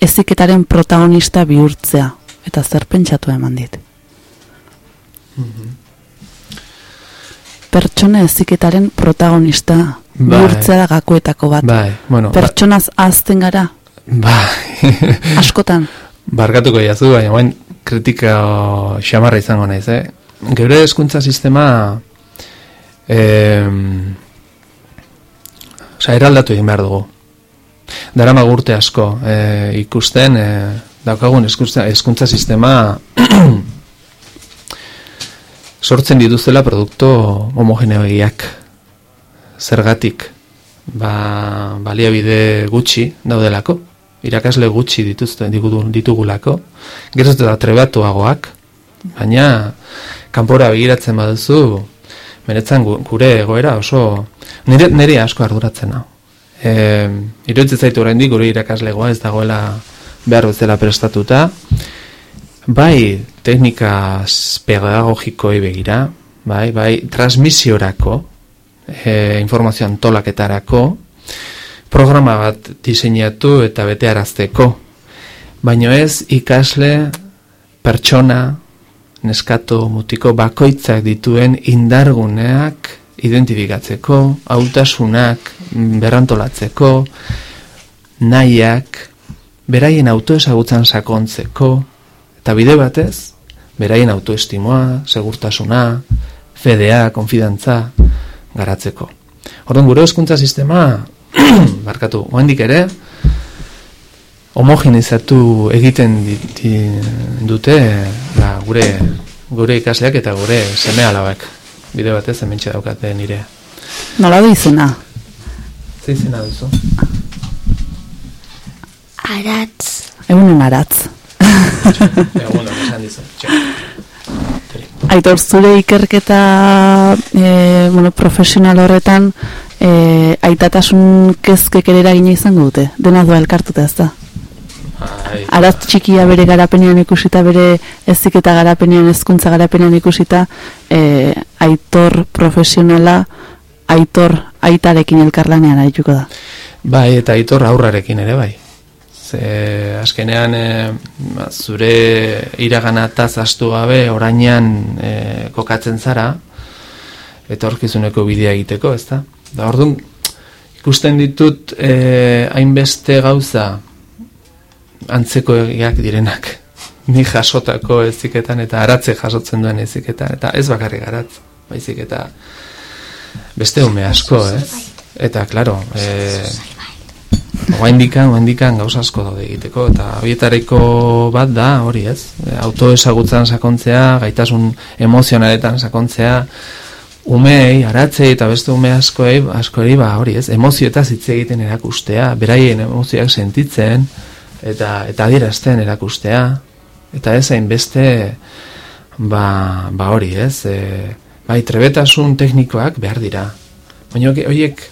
eziketaren protagonista bihurtzea, eta zer pentsatu eman dit. Mm Pertsona eziketaren protagonista bai. bihurtzea da gakoetako bat. Bai, bueno, Pertsonaz ba... azten gara? Bai. Askotan. Barkatuko jazu, baina bain kritika xamarra izango naiz, eh? Geure eskuntza sistema eh, oza, eraldatu egin behar dugu. Dara magurte asko eh, ikusten eh, daukagun eskuntza sistema sortzen dituzela produkto homogeneoiak. Zergatik? Ba, baliabide gutxi daudelako irakasle gutxi dituzte ditugulako. Gero da trebatuagoak baina kanpora begiratzen baduzu meretzen gure egoera oso nire, nire asko arduratzen hau e, iruditzen zaitu oraindik gure irakaslegoa ez dagoela behar bezala prestatuta bai teknika pedagogikoi begira bai, bai transmisiorako e, informazio antolaketarako programa bat diseinatu eta betearazteko. Baino ez ikasle pertsona neskato mutiko bakoitzak dituen indarguneak identifikatzeko, hautasunak berrantolatzeko, nahiak, beraien autoezagutzan sakontzeko, eta bide batez, beraien autoestimoa, segurtasuna, fedea, konfidantza, garatzeko. Orduan gure hezkuntza sistema barkatu, oendik ere, homogenizatu egiten dute ba, gure, gure ikasleak eta gure seme alabak. Bide batez hemen daukate nire. Nola du izena? Ze izena duzu? Aratz. Egunen aratz. Egunen, esan dizu. Aitor, zure ikerketa e, bueno, profesional horretan e, aitatasun kezkek ere eragina izango dute, dena doa elkartuta ez da. Araz txikia bere garapenean ikusita, bere eziketa garapenean, ezkuntza garapenean ikusita, e, aitor profesionala, aitor aitarekin elkarlanean aituko da. Bai, eta aitor aurrarekin ere bai. Ze, azkenean, e, zure iraganataz astu gabe, orainan e, kokatzen zara, eta orkizuneko bidea egiteko, ez da? Orduan ikusten ditut eh, hainbeste gauza antzeko egiak direnak. Ni jasotako eziketan eta aratze jasotzen duen eziketan eta ez bakarrik garatz, baizik eta beste ume asko, ez? Eta claro, eh Oaindikan, oaindikan gauza asko daude egiteko eta hobietareko bat da, hori ez? Auto ezagutzen sakontzea, gaitasun emozionaletan sakontzea, umei, aratzei eta beste ume askoei, askori ba hori ez, emozioetaz hitz egiten erakustea, beraien emozioak sentitzen, eta eta adierazten erakustea, eta ez hain beste, ba, ba hori ez, e, bai trebetasun teknikoak behar dira. Baina horiek,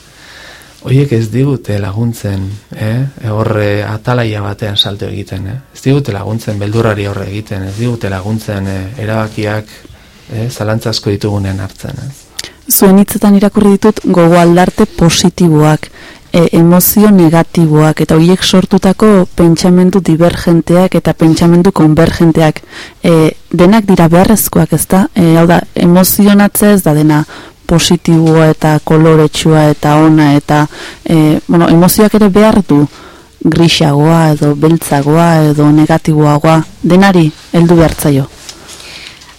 horiek ez digute laguntzen, eh? horre atalaia batean salto egiten, eh? ez digute laguntzen beldurrari horre egiten, ez digute laguntzen eh, erabakiak eh, zalantzazko ditugunean hartzen. Eh? Zuen hitzetan irakurri ditut gogo aldarte positiboak, e, emozio negatiboak, eta horiek sortutako pentsamendu divergenteak eta pentsamendu konvergenteak. E, denak dira beharrezkoak ez da? E, hau da, emozionatzea ez da dena positiboa eta koloretsua eta ona eta e, bueno, emozioak ere behar du grisagoa edo beltzagoa edo negatiboagoa denari heldu behartzaio.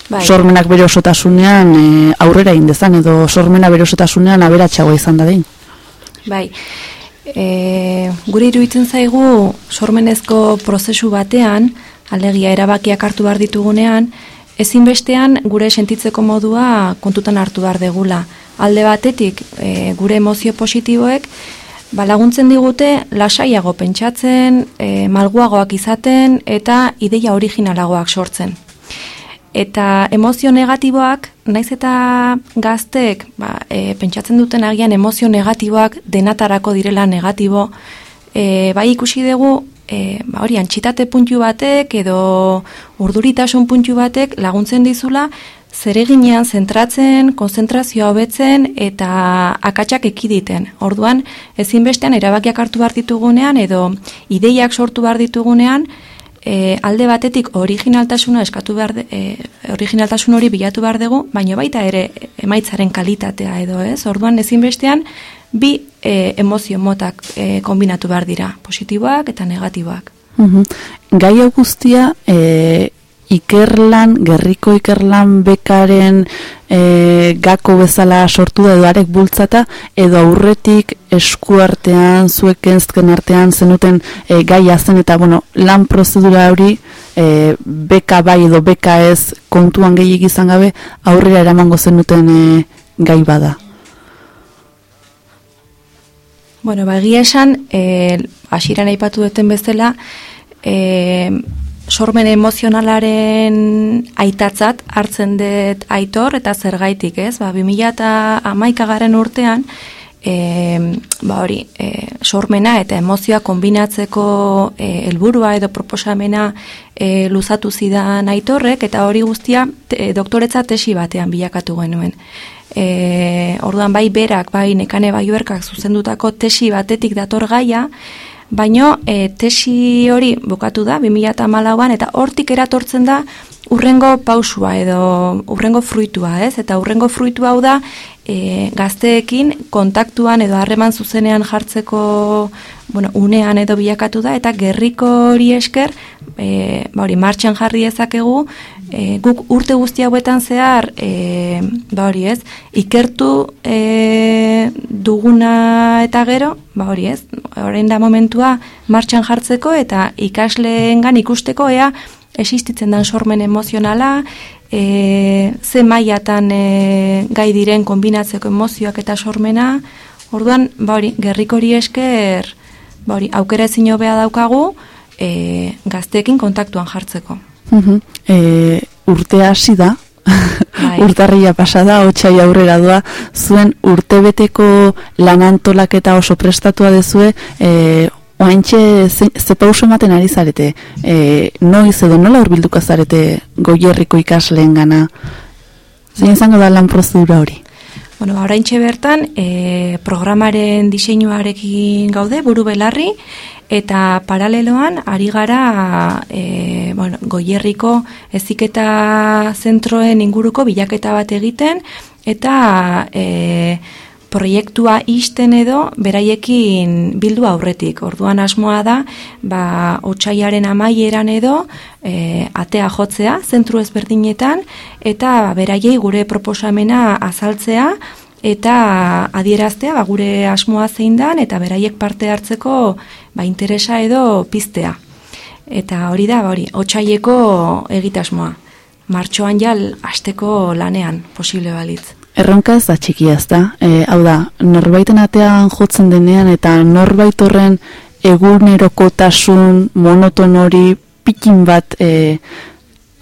Bai. Sormenak bere osotasunean e, aurrera indezan edo sormena bere osotasunean aberatsagoa izan da din. Bai. E, gure iruditzen zaigu sormenezko prozesu batean, alegia erabakiak hartu behar ditugunean, ezinbestean gure sentitzeko modua kontutan hartu behar degula. Alde batetik, e, gure emozio positiboek ba, laguntzen digute lasaiago pentsatzen, e, malguagoak izaten eta ideia originalagoak sortzen. Eta emozio negatiboak, naiz eta gazteek ba, e, pentsatzen duten agian emozio negatiboak denatarako direla negatibo, e, bai ikusi dugu e, ba, hori antxitate puntu batek edo urduritasun puntu batek laguntzen dizula zereginean zentratzen, konzentrazioa hobetzen eta akatsak ekiditen. Orduan, ezinbestean erabakiak hartu behar ditugunean edo ideiak sortu behar ditugunean, e, alde batetik originaltasuna eskatu behar de, e, originaltasun hori bilatu behar dugu, baina baita ere emaitzaren kalitatea edo ez. Orduan, ezinbestean, bi e, emozio motak e, kombinatu behar dira, positiboak eta negatiboak. Gai hau guztia, e, ikerlan, gerriko ikerlan bekaren e, gako bezala sortu da edo arek bultzata, edo aurretik eskuartean, zuek entzken artean zenuten e, gai zen eta bueno, lan prozedura hori e, beka bai edo beka ez kontuan gehiagizan izan gabe aurrera eramango zenuten e, gai bada. Bueno, ba, egia esan, e, asiran aipatu duten bezala, e, sormen emozionalaren aitatzat hartzen dut aitor eta zergaitik, ez? Ba, 2000 eta amaikagaren urtean, e, ba hori, e, sormena eta emozioa kombinatzeko e, helburua edo proposamena e, luzatu zidan aitorrek, eta hori guztia te, doktoretza tesi batean bilakatu genuen e, orduan bai berak, bai nekane bai zuzendutako tesi batetik dator gaia, baino e, tesi hori bukatu da, 2008an, eta hortik eratortzen da urrengo pausua edo urrengo fruitua, ez? Eta urrengo fruitua hau da e, gazteekin kontaktuan edo harreman zuzenean jartzeko bueno, unean edo bilakatu da, eta gerriko hori esker, e, ba hori, martxan jarri ezakegu, e, guk urte guzti hauetan zehar, e, ba hori ez, ikertu e, duguna eta gero, ba hori ez, horrein da momentua martxan jartzeko eta ikasleengan ikusteko ea existitzen dan sormen emozionala, e, ze mailatan e, gai diren kombinatzeko emozioak eta sormena, orduan, ba hori, gerrik hori esker, ba hori, aukera ezin hobea daukagu, e, gazteekin kontaktuan jartzeko. E, urte hasi da, bai. urtarria pasada, otxai aurrera doa, zuen urtebeteko lanantolaketa oso prestatua dezue, e, oaintxe ze, ze pauso ematen ari zarete, e, noiz edo nola urbilduko zarete goierriko ikasleen gana, zein izango da lan prozedura hori? Bueno, oraintxe bertan, e, programaren diseinuarekin gaude, buru belarri, eta paraleloan ari gara e, bueno, goierriko eziketa zentroen inguruko bilaketa bat egiten eta e, proiektua isten edo beraiekin bildu aurretik. Orduan asmoa da, ba, otxaiaren amaieran edo e, atea jotzea zentru ezberdinetan eta beraiei gure proposamena azaltzea eta adieraztea ba, gure asmoa zein dan eta beraiek parte hartzeko ba, interesa edo piztea. Eta hori da, ba, hori, otxaieko egitasmoa. Martxoan jal asteko lanean posible balitz. Erronka ez da txikia ez da. E, hau da, norbaiten atean jotzen denean eta norbait horren egunerokotasun monoton hori pikin bat e,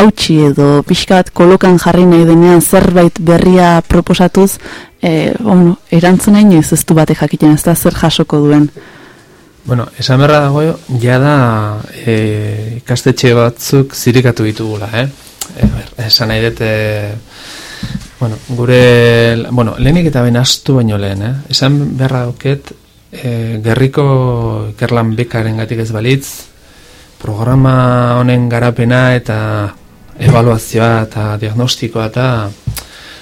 hautsi edo pixkat kolokan jarri nahi denean zerbait berria proposatuz, e, on, erantzun nahi ez ez du bate jakiten ez da zer jasoko duen. Bueno, esan berra dago, ja da e, ikastetxe batzuk zirikatu ditugula, eh? E, ber, esan nahi dute, bueno, gure, bueno, lehenik eta ben astu baino lehen, eh? Esan berra dauket, e, gerriko ikerlan bekaren gatik ez balitz, programa honen garapena eta evaluazioa eta diagnostikoa eta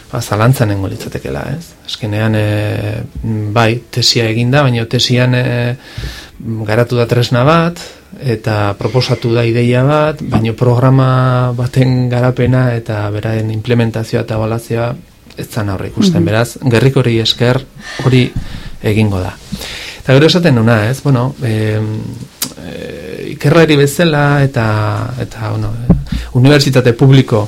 ba, zalantzan nengo litzatekela, ez? Eskenean, e, bai, tesia eginda, baina tesian e, garatu da tresna bat, eta proposatu da ideia bat, baina programa baten garapena eta beraen implementazioa eta evaluazioa ez zan aurre ikusten, mm beraz, gerrik hori esker hori egingo da. Eta gero esaten nuna, ez? Bueno, e, e, ikerrari bezala eta, eta bueno, unibertsitate publiko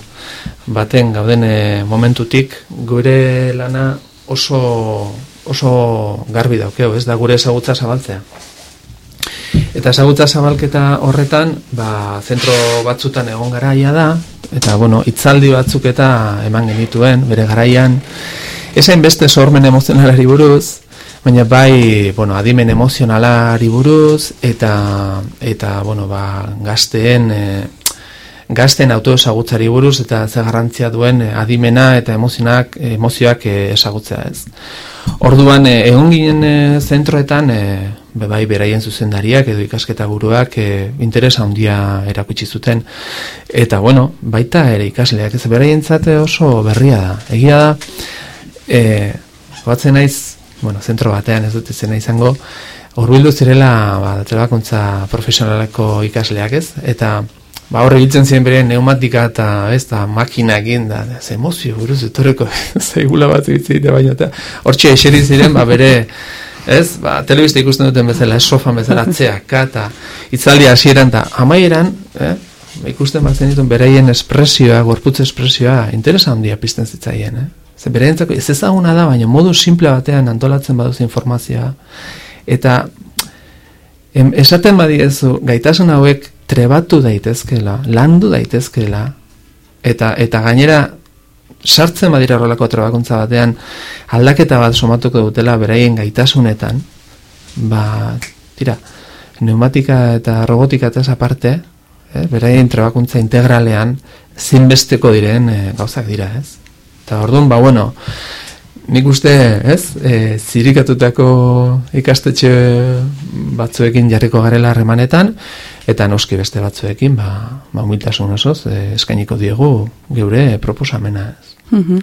baten gauden momentutik gure lana oso oso garbi daukeo, ez da gure ezagutza zabaltzea. Eta ezagutza zabalketa horretan, ba, zentro batzutan egon garaia da, eta bueno, itzaldi batzuk eta eman genituen, bere garaian, esain beste sormen emozionalari buruz, baina bai, bueno, adimen emozionalari buruz, eta, eta bueno, ba, gazteen, e, gazten autoesagutzari buruz eta ze garrantzia duen eh, adimena eta emozionak emozioak eh, esagutzea ez. Orduan eh, egon ginen zentroetan be bai beraien zuzendariak edo ikasketa buruak e, interesa handia erakutsi zuten eta bueno, baita ere ikasleak ez beraientzat oso berria da. Egia da eh batzen naiz, bueno, zentro batean ez dut izena izango Horbildu zirela, ba, telebakuntza profesionaleko ikasleak ez, eta ba horre biltzen ziren bere pneumatika eta ez da makina egin da ze emozio buruz etorreko zaigula bat zitzite baina eta hortxe eseri ziren ba bere ez ba telebista ikusten duten bezala ez sofa bezala atzeaka eta itzaldi hasieran eta amaieran eh, ikusten bat zenitun beraien espresioa gorputz espresioa interesa handia pizten zitzaien eh? ze bereentzako ez ezaguna da baina modu simple batean antolatzen baduz informazioa eta em, esaten badiezu gaitasun hauek trebatu daitezkela, landu daitezkela, eta eta gainera sartzen badira horrelako trebakuntza batean aldaketa bat somatuko dutela beraien gaitasunetan, ba, tira, pneumatika eta robotika eta aparte, eh, beraien trebakuntza integralean zinbesteko diren eh, gauzak dira, ez? Eta orduan, ba, bueno, nik uste, ez, e, zirikatutako ikastetxe batzuekin jarriko garela harremanetan, eta noski beste batzuekin, ba, ba humiltasun osoz, e, eskainiko diegu geure proposamena. Ez. Mm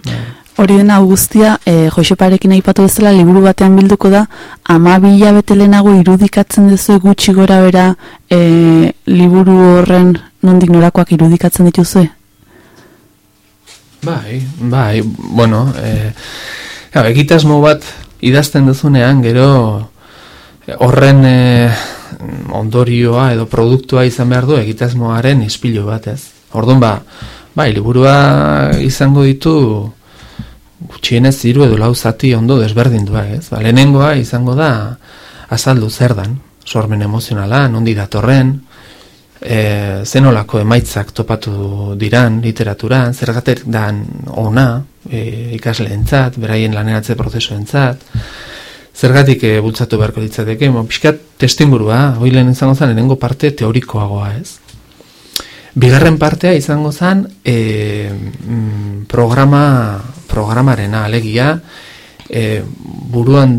Hori dena guztia, e, Joseparekin aipatu bezala, liburu batean bilduko da, ama bila betelenago irudikatzen duzu gutxi gora bera e, liburu horren nondik norakoak irudikatzen dituzu? Bai, bai, bueno, e, egitasmo bat idazten duzunean, gero horren e, ondorioa edo produktua izan behar du egitasmoaren ispilu bat, ez? Orduan ba, bai, liburua izango ditu gutxienez hiru edo lau zati ondo desberdin du, ez? Ba, lehenengoa izango da azaldu zer dan, sormen emozionala, nondi datorren, e, zenolako emaitzak topatu diran literaturan, zergatek dan ona e, ikasleentzat, beraien laneratze prozesuentzat, zergatik e, bultzatu beharko ditzateke, mo, pixkat testimburua, hoi lehen izango zen, lehenengo parte teorikoagoa ez. Bigarren partea izango zen e, programa, programarena alegia, e, buruan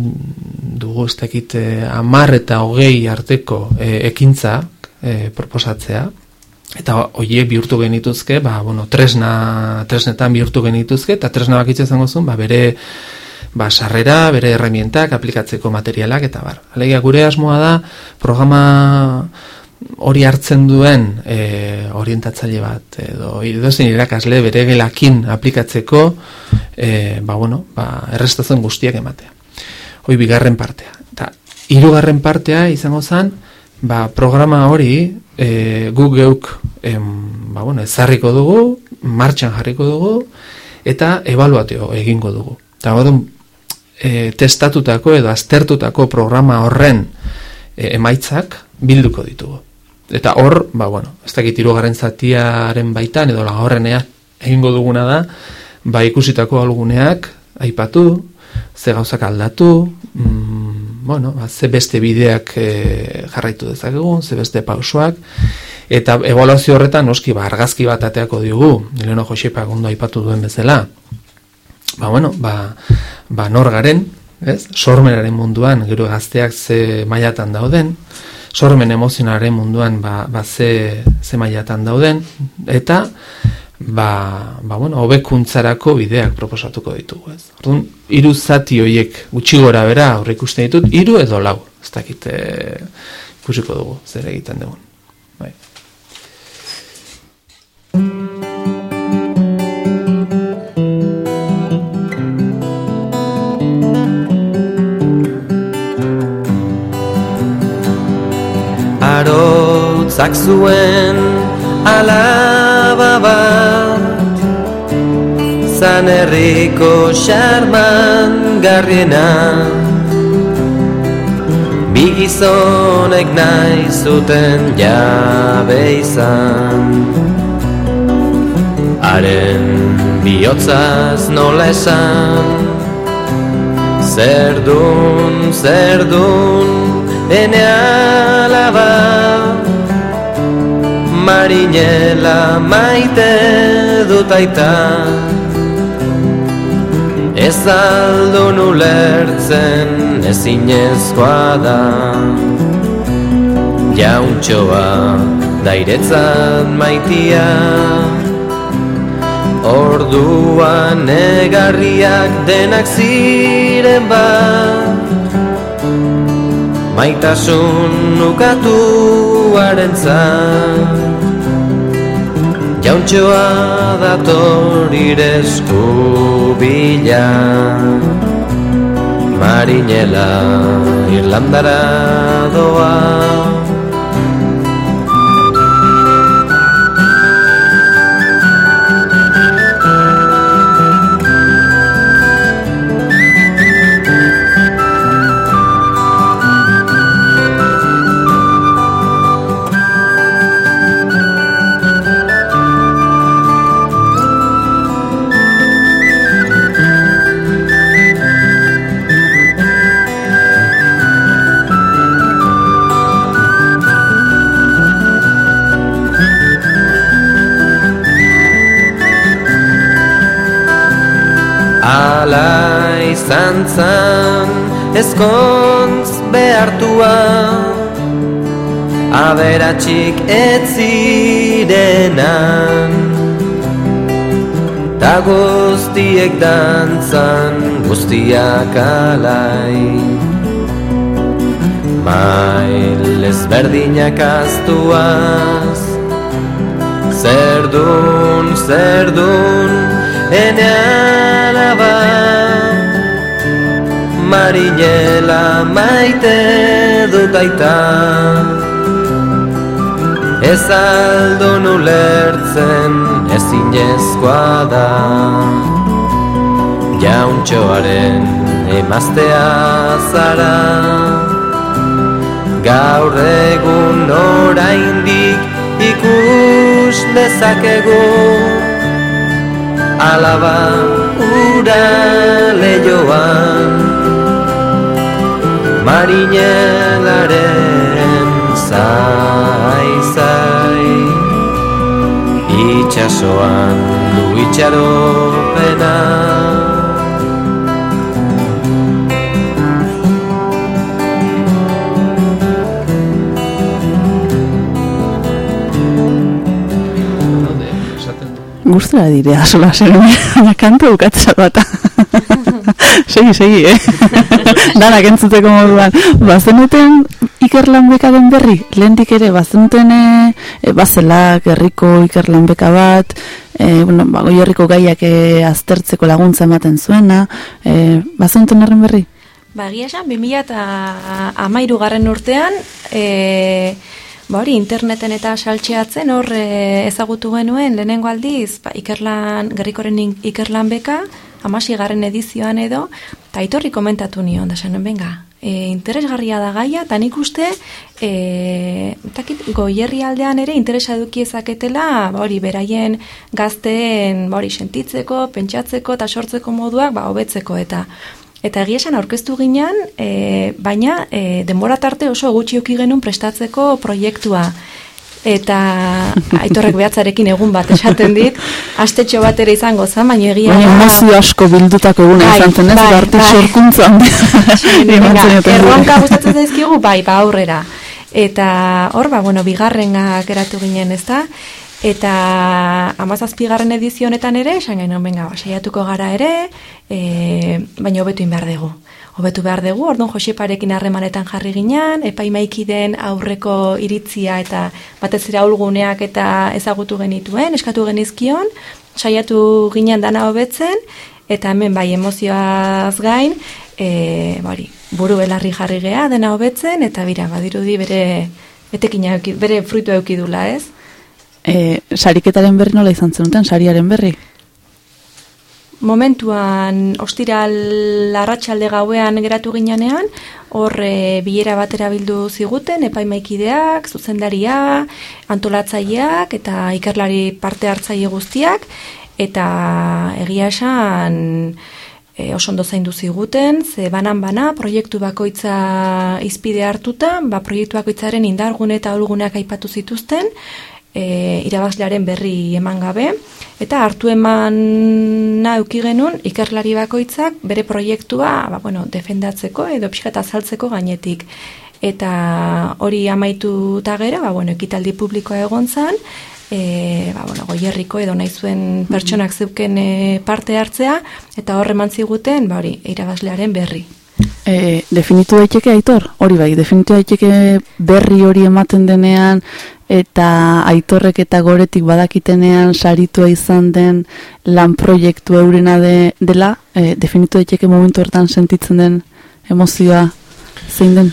dugu ez dakit amar eta hogei arteko e, ekintza e, proposatzea, eta hoiek bihurtu genituzke, ba, bueno, tresna, tresnetan bihurtu genituzke, eta tresna bakitza izango zuen, ba, bere ba, sarrera, bere herramientak, aplikatzeko materialak, eta bar. Alegia, gure asmoa da, programa hori hartzen duen e, orientatzaile bat, edo idozen irakasle bere gelakin aplikatzeko, e, ba, bueno, ba, errestatzen guztiak ematea. Hoi bigarren partea. Eta, hirugarren partea izango zen, ba, programa hori e, guk geuk em, ba, bueno, ezarriko dugu, martxan jarriko dugu, eta ebaluateo egingo dugu. Eta, e, testatutako edo aztertutako programa horren e, emaitzak bilduko ditugu. Eta hor, ba, bueno, ez dakit irugarren zatiaren baitan edo lagorrenea egingo duguna da, ba ikusitako alguneak aipatu, ze gauzak aldatu, mm, bueno, ba, ze beste bideak e, jarraitu dezakegun, ze beste pausoak, eta evaluazio horretan noski ba, argazki bat ateako diogu, Leno Josepak ondo aipatu duen bezala, ba, bueno, ba, ba nor garen, ez? Sormenaren munduan, gero gazteak ze mailatan dauden, sormen emozionaren munduan ba, ba ze, ze mailatan dauden, eta ba, ba bueno, hobekuntzarako bideak proposatuko ditugu, ez? Orduan, hiru zati hoiek gutxi gora bera aurre ikusten ditut, hiru edo lau, ez dakit eh, ikusiko dugu, zer egiten dugun. Bai. arotzak zuen alaba bat zan herriko xarman garriena. Bi nahi zuten jabe izan. Haren bihotzaz nola esan? Zer dun, zer dun, ene alaba Marinela maite dut aita. Ez aldun ulertzen ezinezkoa da. Jauntxoa dairetzat maitia. Orduan negarriak denak ziren bat. Maitasun ukatuaren Jauntxoa dator iresku bila Marinela Irlandara doa Ala izan zan ezkontz behartua Aberatxik ez zirenan. Ta guztiek dantzan guztiak alai. Mail ezberdinak aztuaz Zer dun, zer dun, ene alaba Marinela maite dut aita Ez aldun ulertzen ezinezkoa da. Jauntxoaren emaztea zara. Gaur egun oraindik ikus dezakegu Alaba ura lehioan Marinelaren zai zai. Itxasoan du itxaropena Gustura direa, sola zer, baina kantu bukatzea bata. segi, segi, eh? Danak entzuteko moduan. Bazenuten ikerlan bekaren berri, lehendik ere, bazenuten e, bazela, gerriko ikerlan beka bat, e, bueno, ba, goierriko gaiak e, aztertzeko laguntza ematen zuena, e, bazenuten horren berri? Ba, egia esan, 2000 eta amairu garren urtean, e, ba hori, interneten eta saltxeatzen hor e, ezagutu genuen lehenengo aldiz, ba, ikerlan, gerrikoren ikerlan beka, amasi garren edizioan edo, eta itorri komentatu nion, da zen, benga, e, interesgarria da gaia, eta nik uste, e, takit, goierri aldean ere interesa eduki ezaketela, ba hori, beraien gazteen, ba hori, sentitzeko, pentsatzeko eta sortzeko moduak, ba, hobetzeko eta Eta egia esan aurkeztu ginen, e, baina e, denbora tarte oso gutxi uki genuen prestatzeko proiektua. Eta aitorrek behatzarekin egun bat esaten dit, astetxo bat ere izango zen, baina egia Baina emozio asko bildutako eguna Bai, izan zen, ez? bai, Gartu bai. sorkuntza handi. Venga, Ematen duten erronka gustatzen zaizkigu, bai, ba aurrera. Eta hor, ba, bueno, bigarrenga geratu ginen, ezta? Eta amazazpigarren edizio honetan ere, esan genuen, benga, ba, saiatuko gara ere, e, baina hobetu behar dugu. Hobetu behar dugu, orduan Joseparekin harremanetan jarri ginen, epaimaikiden aurreko iritzia eta batez ere aulguneak eta ezagutu genituen, eskatu genizkion, saiatu ginen dana hobetzen, eta hemen bai emozioaz gain, e, bari, buru belarri jarri gea dena hobetzen, eta bira, badirudi bere etekina bere fruitu eukidula, ez? E, sariketaren berri nola izan zenuten, sariaren berri? momentuan ostiral arratsalde gauean geratu ginean, hor e, bilera batera bildu ziguten, epaimaikideak, zuzendaria, antolatzaileak eta ikerlari parte hartzaile guztiak, eta egia esan e, oso ondo zaindu ziguten, ze banan bana proiektu bakoitza izpide hartuta, ba, proiektu bakoitzaren indargune eta olguneak aipatu zituzten, e, irabazlearen berri eman gabe, eta hartu eman nauki genuen ikerlari bakoitzak bere proiektua ba, bueno, defendatzeko edo pixka eta azaltzeko gainetik. Eta hori amaitu eta gero, ba, bueno, ekitaldi publikoa egon zan, e, ba, bueno, goierriko edo nahi zuen pertsonak zeuken e, parte hartzea, eta horre mantziguten, ba, hori, irabazlearen berri. E, definitu daiteke aitor, hori bai, definitu daiteke berri hori ematen denean eta aitorrek eta goretik badakitenean saritua izan den lan proiektu eurena de, dela, e, definitu daiteke momentu hortan sentitzen den emozioa zein den?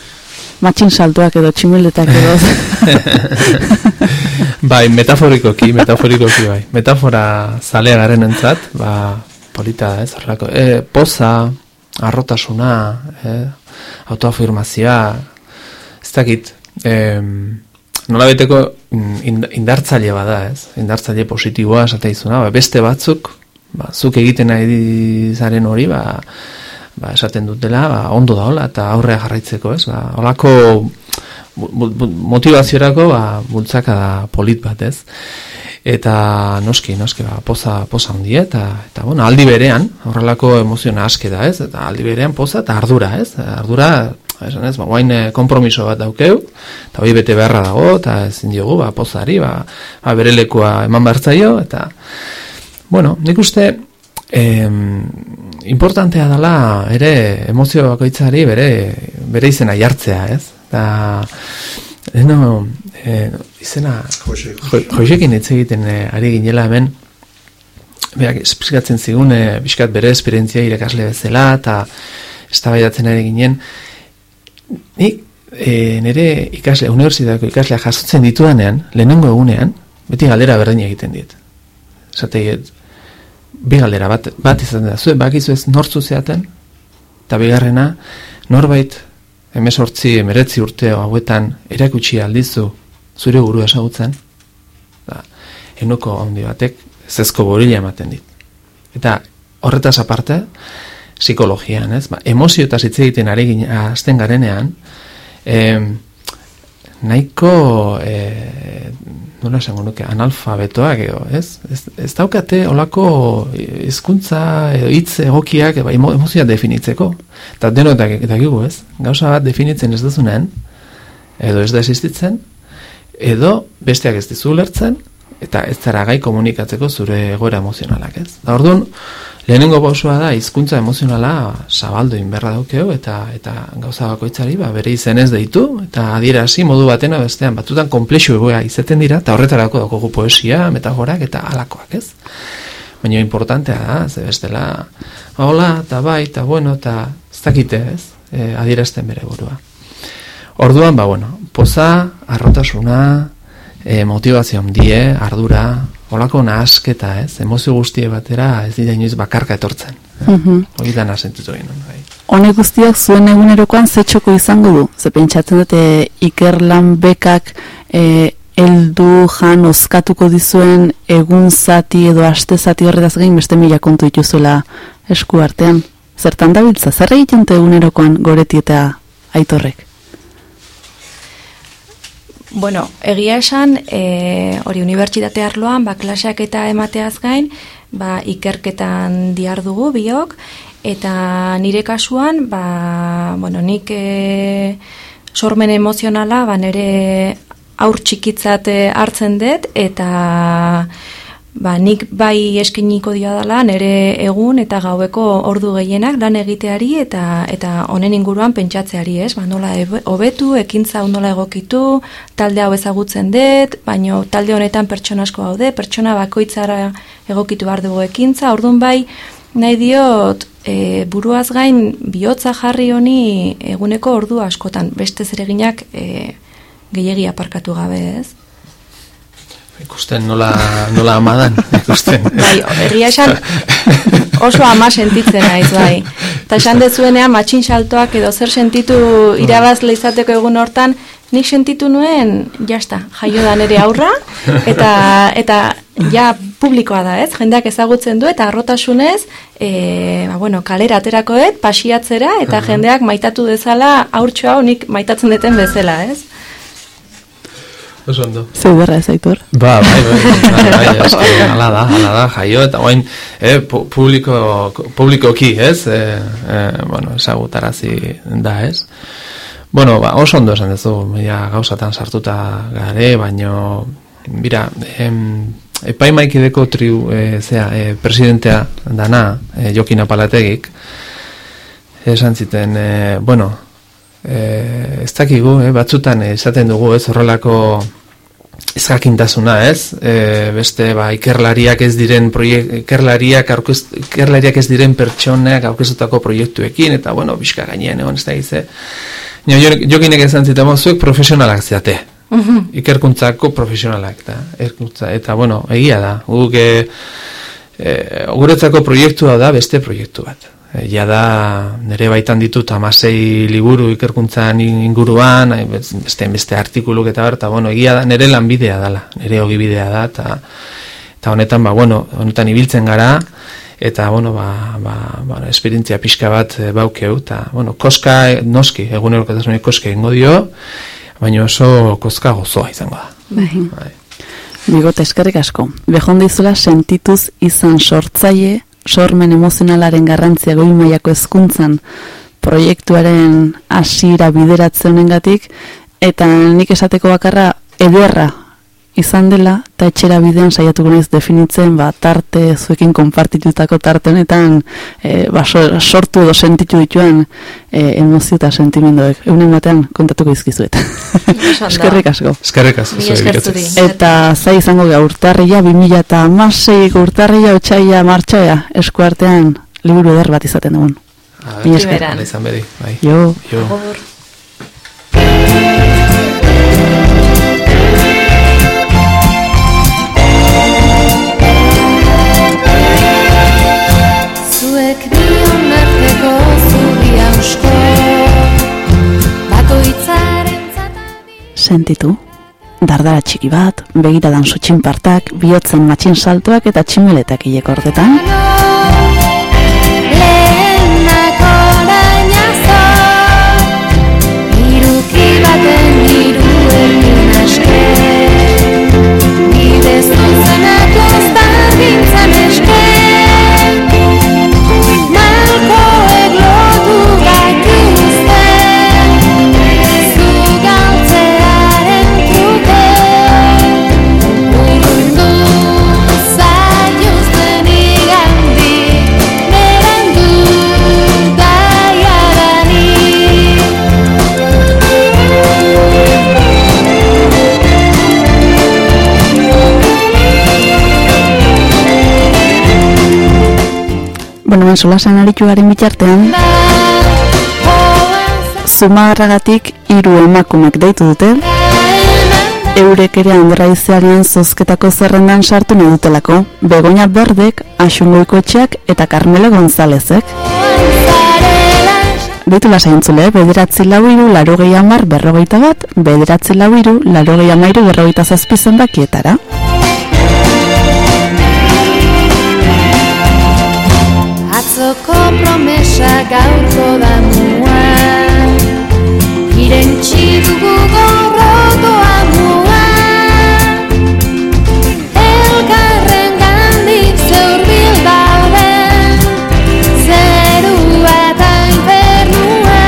Matxin saltuak edo tximeletak edo. bai, metaforikoki, metaforikoki bai. Metafora zalea garen entzat, ba, polita da, ez, horrelako. E, poza, arrotasuna, eh, autoafirmazioa, ez dakit, eh, nola beteko indartzaile bada, ez? Indartzaile positiboa esate izuna, ba, beste batzuk, ba, zuk egiten nahi zaren hori, ba, ba, esaten dutela, ba, ondo da hola, eta aurrea jarraitzeko, ez? Ba, olako motivaziorako, ba, bultzaka da polit bat, ez? eta noski, noski, ba, poza, poza hundi, eta, eta bueno, aldi berean, horrelako emoziona aske da, ez, eta aldi berean poza eta ardura, ez, ardura, esan ez, ba, guain kompromiso bat daukeu, eta hori bete beharra dago, eta ezin diogu, ba, pozari, ba, ba bere lekua eman bertzaio, eta, bueno, nik uste, em, importantea dela, ere, emozio bakoitzari bere, bere izena jartzea, ez, eta, Eno, eh, izena, josekin hitz egiten eh, ari ginela hemen, berak esplikatzen zigun, eh, biskat bere esperientzia irakasle bezala, eta ez ari ginen, nik eh, nire ikasle, universitateko ikaslea jasotzen ditudanean, lehenengo egunean, beti galdera berdin egiten dit. Zate, bi galdera bat, bat izan da, zuen bakizu ez nortzu zeaten, eta bigarrena, norbait emesortzi, emeretzi urte hauetan erakutsi aldizu zure guru esagutzen, da, enuko handi batek zezko borila ematen dit. Eta horretaz aparte, psikologian, ez? Ba, emozio eta zitze egiten ari azten garenean, eh, nahiko eh, nola esango nuke, analfabetoak edo, ez? Ez, ez daukate olako hizkuntza edo hitz egokiak eba, emozioa definitzeko. Eta deno eta dakigu, ez? Gauza bat definitzen ez duzunen, edo ez da existitzen, edo besteak ez dizu lertzen, eta ez zara gai komunikatzeko zure egoera emozionalak, ez? Da orduan, Lehenengo pausua da hizkuntza emozionala zabaldu inberra daukeo eta eta gauza bakoitzari ba bere izenez deitu eta adierazi modu batena bestean batzutan komplexu egoa izaten dira eta horretarako dago poesia, metaforak eta halakoak, ez? Baina importantea da, ze bestela hola eta bai eta bueno eta ez dakite, ez? E, adierazten bere burua. Orduan, ba bueno, poza, arrotasuna, e, motivazio die, ardura, olako nahasketa, ez? Emozio guztie batera ez dira inoiz bakarka etortzen. Mm -hmm. Hori da nasentutu egin. Bai. Hone guztiak zuen egunerokoan zetxoko izango du? Ze pentsatzen dute ikerlan bekak e, eldu jan oskatuko dizuen egun zati edo aste zati horretaz gain beste mila kontu ituzuela esku artean. Zertan dabiltza, zer egiten egunerokoan goreti eta aitorrek? Bueno, egia esan, e, hori unibertsitate arloan, ba, klaseak eta emateaz gain, ba, ikerketan diar dugu biok, eta nire kasuan, ba, bueno, nik e, sormen emozionala, ba, nire aur txikitzat hartzen dut, eta ba, nik bai eskiniko dio dela nere egun eta gaueko ordu gehienak lan egiteari eta eta honen inguruan pentsatzeari, ez? Ba, nola hobetu, ekintza nola egokitu, talde hau ezagutzen dut, baino talde honetan pertsona asko daude, pertsona bakoitzara egokitu behar dugu ekintza, ordun bai nahi diot e, buruaz gain bihotza jarri honi eguneko ordu askotan, beste zereginak e, gehiagia aparkatu gabe, ez? Ikusten nola, nola amadan, ikusten. Bai, egia esan, oso ama sentitzen naiz bai. Eta esan dezuenean matxin saltoak edo zer sentitu irabazle izateko egun hortan, nik sentitu nuen, jasta, jaio da nere aurra, eta, eta ja publikoa da ez, jendeak ezagutzen du, eta arrotasunez, e, ba, bueno, kalera aterakoet, pasiatzera, eta jendeak maitatu dezala, aurtxo hau nik maitatzen deten bezala, ez? Oso ondo. Zeu berra ez aitor. Ba, bai, bai, bai, bai, eske, ala da, ala da, jaio, eta guain, eh, pu- publiko, publikoki, ez, eh, eh, bueno, esagutarazi da, ez. Bueno, ba, oso ondo esan duzu, ja, gauzatan sartuta gare, baino, bira, em, epaimaikideko triu, eh, zea, eh, presidentea dana, eh, Jokin Apalategik, esan ziten, eh, bueno, eh, ez dakigu, eh, batzutan esaten dugu, ez, horrelako ezjakintasuna, ez? E, beste ba, ikerlariak ez diren proiek, ikerlariak, aurkez, ikerlariak ez diren pertsoneak aurkezutako proiektuekin eta bueno, bizka gainean egon ez da gize. Nio, jo, jokinek esan zitamo, zuek profesionalak zeate. Ikerkuntzako profesionalak da. Ikerkuntza, eta bueno, egia da. Guk e, e, guretzako proiektua da beste proiektu bat. E, ja da, nire baitan ditut amasei liburu ikerkuntzan inguruan, bez- beste, beste artikuluk eta bar, eta bueno, egia da, nire lanbidea dala, nire ogibidea da, eta, eta honetan, ba, bueno, honetan ibiltzen gara, eta, bueno, ba, ba, ba, esperientzia pixka bat e, baukeu, eta, bueno, koska, noski, egunerokotasunik koska ingo dio, baina oso koska gozoa izango da. Bai. Bigote eskerrik asko. Behon dizula sentituz izan sortzaile, sormen emozionalaren garrantzia goi mailako hezkuntzan proiektuaren hasiera bideratze honengatik eta nik esateko bakarra ederra izan dela eta etxera bidean saiatuko naiz definitzen ba, tarte zuekin konpartitutako tarte honetan e, ba, so- sortu edo sentitu dituan e, emozio eta sentimenduek eunen batean kontatuko izkizuet. Eskerrik asko. Eskerrik asko. Eta zai izango gara urtarria, 2000 eta amasei urtarria, otxaia, martxoia, eskuartean liburu eder bat izaten dugun. Mila esker. Izan bedi, bai. Jo. Jo. Zuek Sentitu. Dardara txiki bat, begiradan sutxin partak, bihotzen matxin saltoak eta tximeletak hilek ordetan. Bueno, ben, solasan aritu garen bitartean, zumagarragatik hiru emakumek deitu dute, eurek ere andraizearen zozketako zerrendan sartu nahi dutelako, Begoña Berdek, Asungoiko eta Carmelo Gonzálezek. Deitu lasaintzule, bederatzi lau iru, laro gehi amar, berrogeita bat, bederatzi lau iru, laro gehi amairu, berrogeita zazpi zenbakietara. Atzoko promesa gaurko da mua Irentxi dugu gorroto amua. Elkarren gandik zeurbil dauden Zerua eta infernua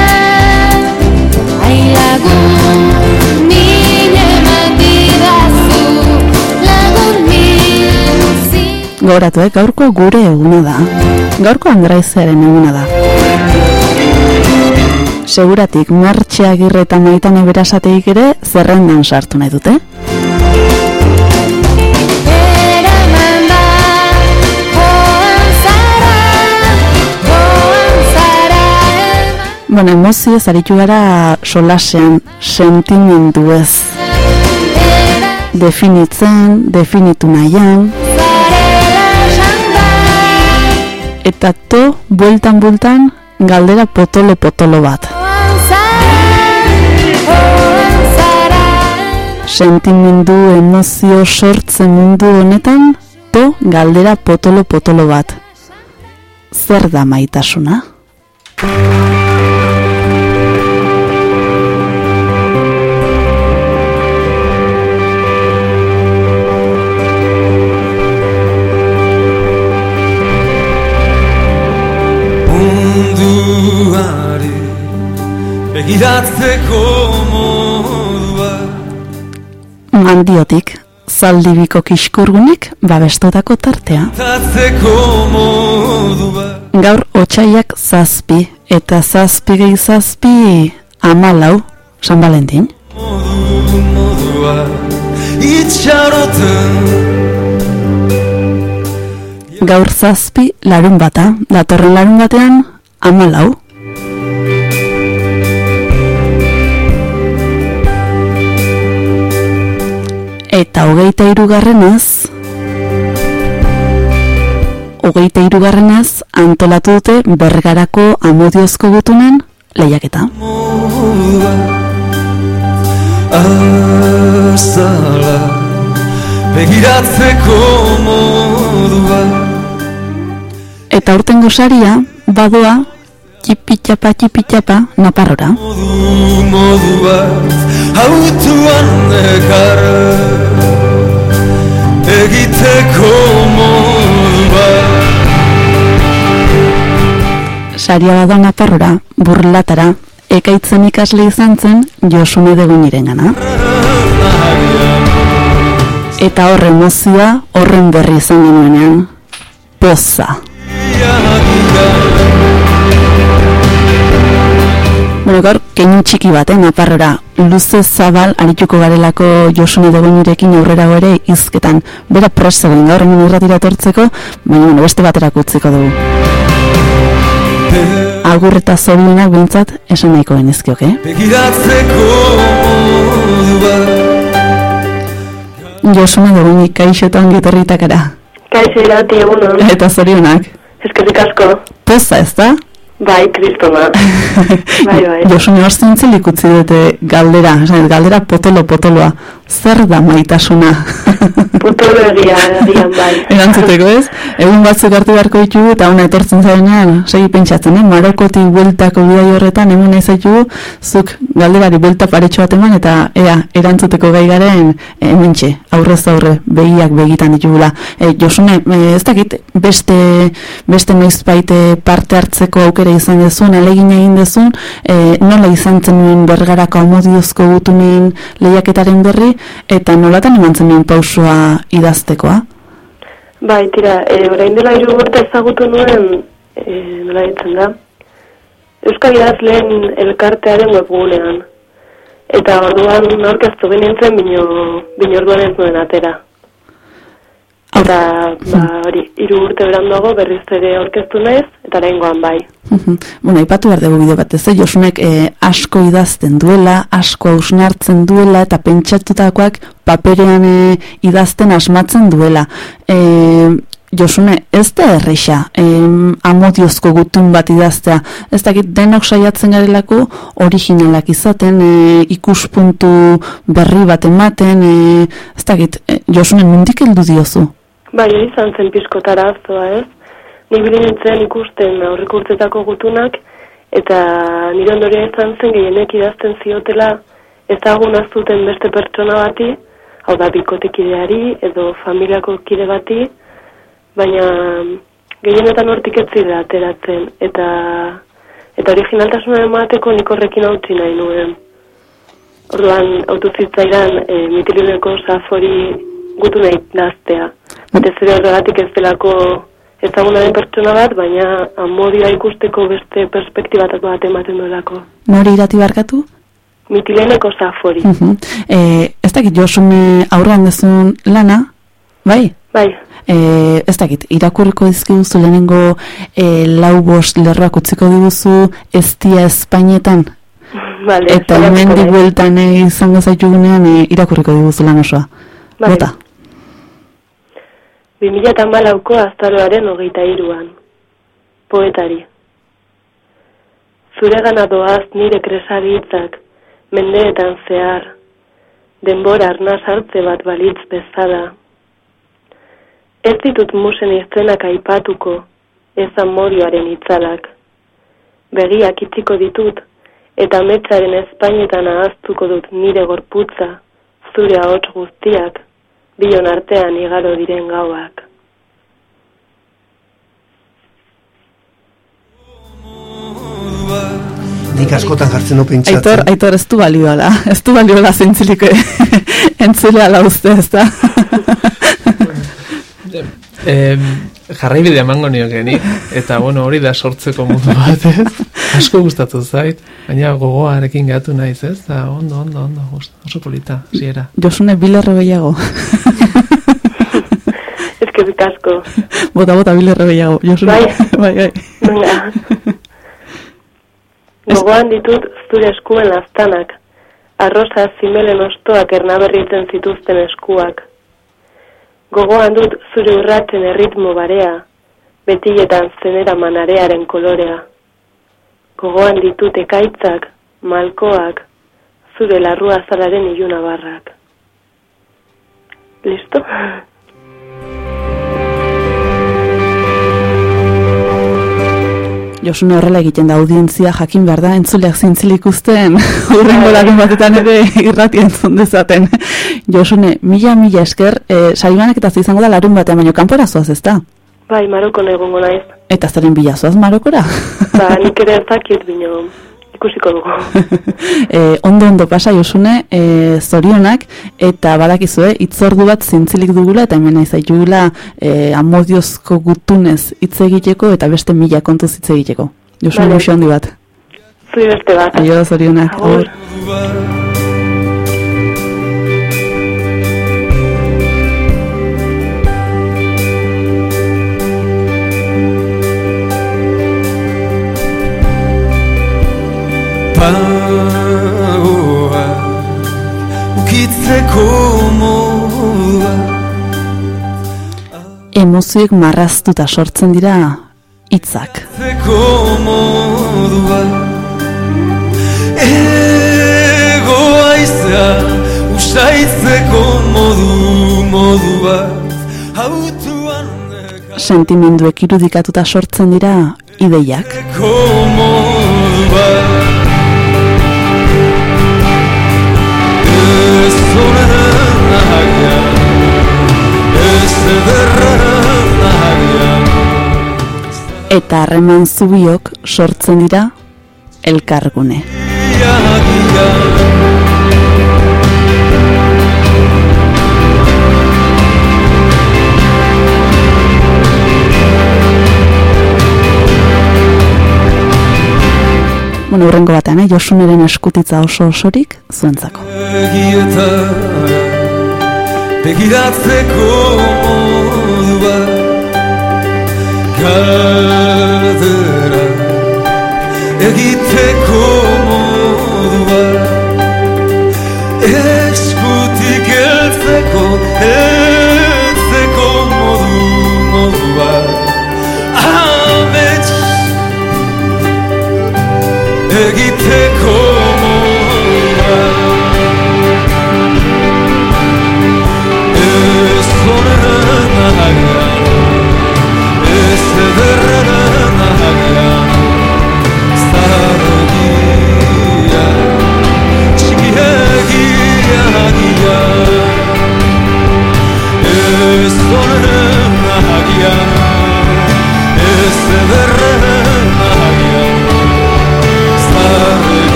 Ailagun eh, gaurko gure eguna da. Gaurko Andraizearen eguna da. Seguratik, martxe agirre eta maitan eberasateik ere zerrendan sartu nahi dute. Bueno, emozio zaritu gara solasean, sentimendu ez. Definitzen, definitu nahian. Eta to, bueltan bultan, galdera potolo-potolo bat. Sentimendu, emozio, sortze mundu honetan, to, galdera potolo-potolo bat. Zer da maitasuna? Munduari begiratzeko modua. Mandiotik, zaldibiko kiskurgunik babestotako tartea. Gaur otxaiak zazpi, eta zazpi gehi zazpi amalau, San Valentin. modu modua. Gaur zazpi larun bata, datorren larun batean amalau. Eta hogeita irugarrenez, hogeita irugarrenez antolatu dute bergarako amodiozko gutunen lehiaketa. azala begiratzeko modua Eta urtengo saria badoa txipitxapa txipitxapa naparrora. modu modua autuan nekar egiteko modua Saria badoa naparrora, burlatara, ekaitzen ikasle izan zen Josune Deguniren gana. Eta horren emozioa horren berri izan genuenean. Poza. Bueno, gaur, keinu txiki bat, eh, naparrora. Luze zabal, arituko garelako Josune Degunirekin aurrera ere izketan. Bera prest zegoen gaur, hemen irratira etortzeko, baina bueno, beste baterako utziko dugu. Agur eta zorionak bintzat esan nahiko genizkiok, eh? begiratzeko Josune Degunik, kaixotan getorritakara. Kaixo irati egunon. Eta zorionak. Eskerrik asko. Poza, ez da? Bai, kristona. bai, bai. Josune hor zintzelik utzi dute galdera, galdera potolo-potoloa. Zer da maitasuna? Potolo egia, egian bai. Erantzuteko ez? Egun batzuk hartu beharko ditugu eta ona etortzen zarenean, segi pentsatzen, eh? Marokotik bueltako bidai horretan, egun nahi zaitugu, zuk galderari buelta paretxo bat eman eta ea, erantzuteko gai garen, hementxe, aurrez aurre, begiak begitan ditugula. E, Josune, e, ez dakit, beste, beste noizbait e, parte hartzeko aukera izan dezun, alegin egin dezun, e, nola izan zenuen bergarako amodiozko gutunen lehiaketaren berri, eta nolatan eman zenuen pausua idaztekoa? Bai, tira, e, orain dela hiru urte ezagutu nuen, e, nola ditzen da, Euskal Idazleen elkartearen webgunean. Eta orduan aurkeztu genintzen bino, bino orduan ez nuen atera. Eta, ba, hori, hiru urte beranduago berriz ere aurkeztu naiz, eta oraingoan bai. Mhm. bueno, ipatu behar dugu bideo bat, ez, eh? Josunek eh, asko idazten duela, asko hausnartzen duela, eta pentsatutakoak paperean eh, idazten asmatzen duela. Eh, Josune, ez da erreixa, em, amodiozko gutun bat idaztea. Ez dakit denok saiatzen garelako originalak izaten, e, ikuspuntu berri bat ematen, e, ez dakit, e, Josune, nondik heldu diozu? Bai, izan zen pizkotara aztoa, ez? Ni bili nintzen ikusten aurreko urtetako gutunak, eta nire ondoria izan zen gehienek idazten ziotela ezagun azuten beste pertsona bati, hau da bikotekideari edo familiako kide bati, baina gehienetan hortik ez zira ateratzen, eta eta originaltasuna emateko nik horrekin hautsi nahi nuen. Orduan, autu zitzaidan, e, mitilineko safori gutu nahi naztea. Batez ere horregatik ez delako ezaguna den pertsona bat, baina amodioa ikusteko beste perspektibatako bat ematen duelako. Nori irati barkatu? Mitileneko safori. Mhm. E, ez dakit, Josune aurrean dezun lana, bai? Bai. E, ez dakit, irakurriko dizkiduzu lehenengo e, lau bost lerroak utziko diguzu ez dia Espainetan? Vale, Eta hemen naiz. bueltan e, izango zaitugunean e, irakurriko diguzu lan osoa. Bai. Bota. 2008ko azaroaren hogeita iruan. poetari. Zure gana doaz nire kresari hitzak, mendeetan zehar, denbora arnaz hartze bat balitz bezala. Ez ditut musen iztenak aipatuko, ez amorioaren itzalak. Begiak itziko ditut, eta metzaren espainetan ahaztuko dut nire gorputza, zure ahots guztiak, bion artean igaro diren gauak. Nik askotan jartzen no pentsatzen. Aitor, aitor ez du balioala, ez du balioala zintzilik entzulea la uste ez da. Eh, jarraibide emango nioke ni, eta bueno, hori da sortzeko mundu bat, ez? Asko gustatu zait, baina gogoarekin gatu naiz, ez? Da, ondo, ondo, ondo, gust- oso polita, ziera. Josune bilerro gehiago. Que asko. Bota, bota bilerro gehiago. Josune, bai, bai. Venga. Gogoan ditut zure eskuen laztanak, arroza zimelen ostoak ernaberritzen zituzten eskuak. Gogoan dut zure urratzen erritmo barea, betiletan zenera manarearen kolorea. Gogoan ditut ekaitzak, malkoak, zure larrua zalaren iluna barrak. Listo? Josune horrela egiten da audientzia jakin behar da entzuleak zintzilik ikusten urrengo batetan ere irrati entzun dezaten. Josune, mila mila esker, e, saibanak eta izango da larun batean, baino kanpora zoaz ez da? Bai, Marokon egongo naiz. Eta zeren bila zoaz Marokora? Ba, nik ere ez dakit bino ikusiko dugu. e, ondo ondo pasa Josune, e, zorionak, eta badakizue, itzordu bat zintzilik dugula, eta hemen nahi zaitugula e, amodiozko gutunez hitz egiteko, eta beste mila kontuz hitz egiteko. Josune, Vale. handi bat. Zui beste bat. Aio, zorionak. Agur. Pagoa Ukitzeko modua Emozioek marraztuta sortzen dira hitzak. Ukitzeko modua Egoa izea Usaitzeko modu modua. Autuan Sentimenduek irudikatuta sortzen dira ideiak. Eko modua Eta harreman zubiok sortzen dira elkargune. Bueno, urrengo batean, eh? Josuneren eskutitza oso osorik zuentzako. Begiratzeko modua Galdera Egiteko modua Eskutik eltzeko Eltzeko modu modua Amets Egiteko modua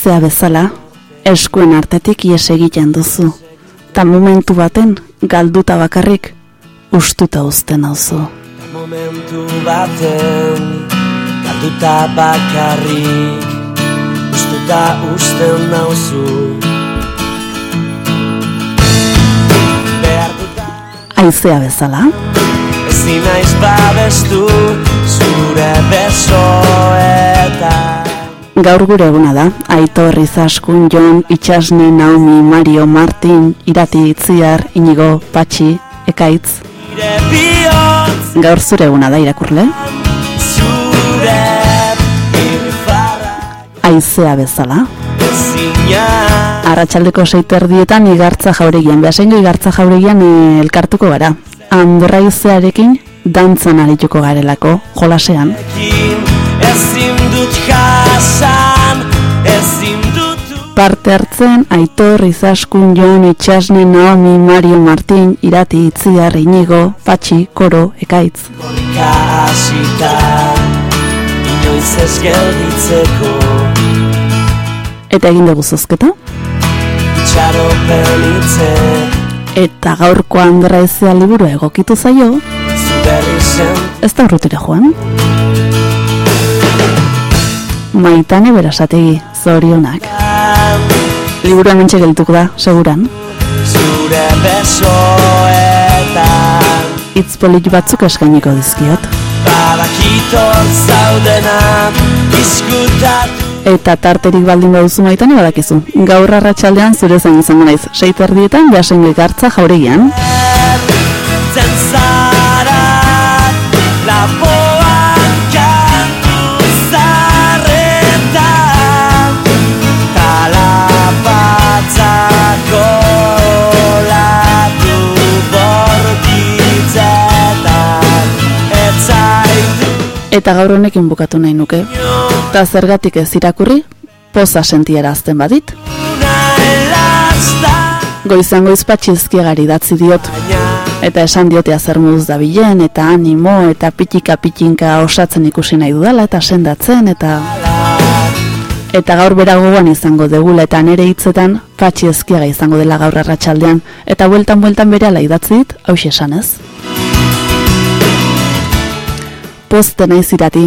Aizea bezala, eskuen artetik ies egiten duzu. Ta momentu baten, galduta bakarrik, ustuta uzten auzu. Momentu baten Galduta bakarrik Ustuta usten nauzu Aizea bezala, Ezin naiz babestu Zure besoetan gaur gure eguna da, Aitor, Izaskun, Jon, Itxasne, Naomi, Mario, Martin, Irati, Itziar, Inigo, Patxi, Ekaitz. Gaur zure eguna da irakurle, aizea bezala. Arratxaldeko seiterdietan igartza jauregian, behasengo igartza jauregian eh, elkartuko gara. Andraizearekin dantzan arituko garelako, jolasean. Ezin dut jasan Ezin dut Parte hartzen, Aitor, Izaskun, Jon, Itxasne, Naomi, Mario, Martin, Irati, Itziar, Inigo, Patxi, Koro, Ekaitz. Korrika hasita Inoiz ez gelditzeko Eta egin dugu zozketa. Itxaropen hitzek Eta gaurko Andraizea liburu egokitu zaio, Zu berri zen ez da urrutira joan. Maitane berasategi, zorionak. Liburu hementxe geltuko da, seguran. Zure besoetan Itz polit batzuk eskainiko dizkiot. Badakitor zaudena Diskutatu Eta tarterik baldin baduzu maitane badakizu. Gaur arratsaldean zure zain izango naiz. Seit erdietan jasengo ikartza jauregian. zen Eta gaur honekin bukatu nahi nuke. Eta zergatik ez irakurri, poza sentiarazten badit. Goizan goiz patxizkiagari datzi diot. Eta esan diotea zer moduz dabilen, eta animo, eta pitika pitinka osatzen ikusi nahi dudala, eta sendatzen, eta... Eta gaur bera gogoan izango degula eta nere hitzetan patxi ezkiaga izango dela gaur arratsaldean eta bueltan bueltan bere ala idatzi dit, hauxe esanez. Poste naiz irati,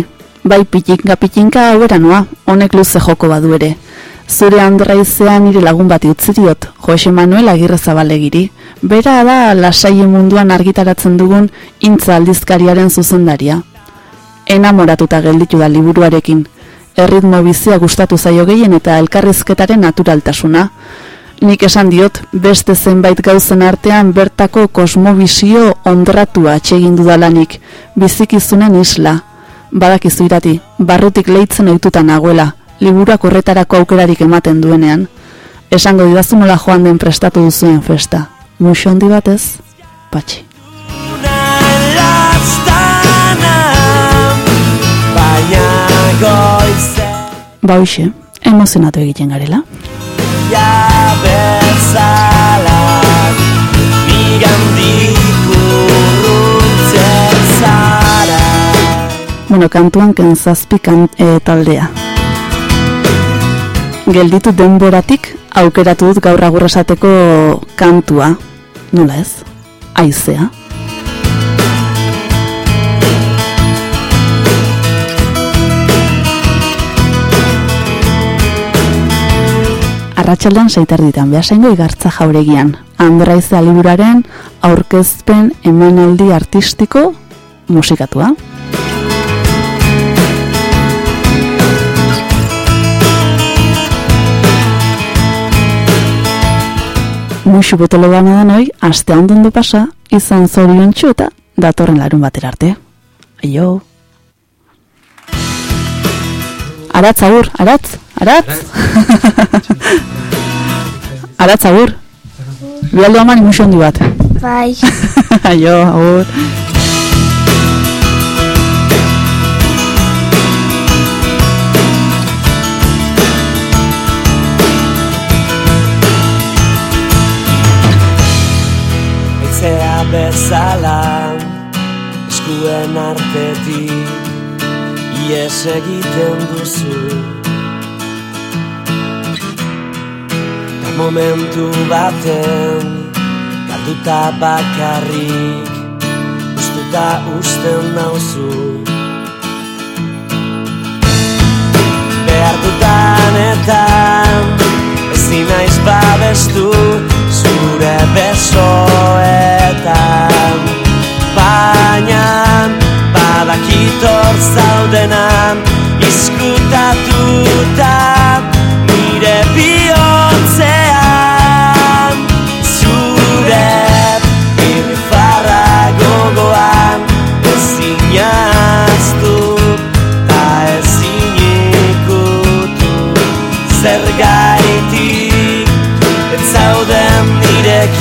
bai pitinka pitinka hauera noa, honek luze joko badu ere. Zure andraizean nire lagun bati utzi diot, Jose Manuel Agirre Zabalegiri. Bera da lasaien munduan argitaratzen dugun intza aldizkariaren zuzendaria. Enamoratuta gelditu da liburuarekin. Erritmo bizia gustatu zaio gehien eta elkarrizketaren naturaltasuna. Nik esan diot, beste zenbait gauzen artean bertako kosmobizio ondratua atsegin dudalanik, bizikizunen isla. Badakizu irati, barrutik leitzen ohituta nagoela, liburuak horretarako aukerarik ematen duenean. Esango didazu nola joan den prestatu duzuen festa. Muxo handi batez, patxi. Goize Ba emozionatu egiten garela. Ja Bueno, kantuan kentzazpi kan, e, taldea. Gelditu denboratik aukeratu dut gaur agur esateko kantua. Nola ez? Aizea. Arratxaldan seiterditan behasengo igartza jauregian. Andraize liburaren aurkezpen emanaldi artistiko musikatua. Muxu botolo bana da noi, aste du pasa, izan zorion eta datorren larun batera arte. Aio. Aratz agur, aratz, aratz. aratz agur. Bialdo aman muxu ondi bat. Bai. Aio, agur. Bezala Eskuen artetik Ies egiten duzu. Ta momentu baten Galduta bakarrik Ustuta usten nauzu. Behar dutanetan Ezin naiz babestu Zure besoetan. Baina Badakitor zaudenan Izkutatuta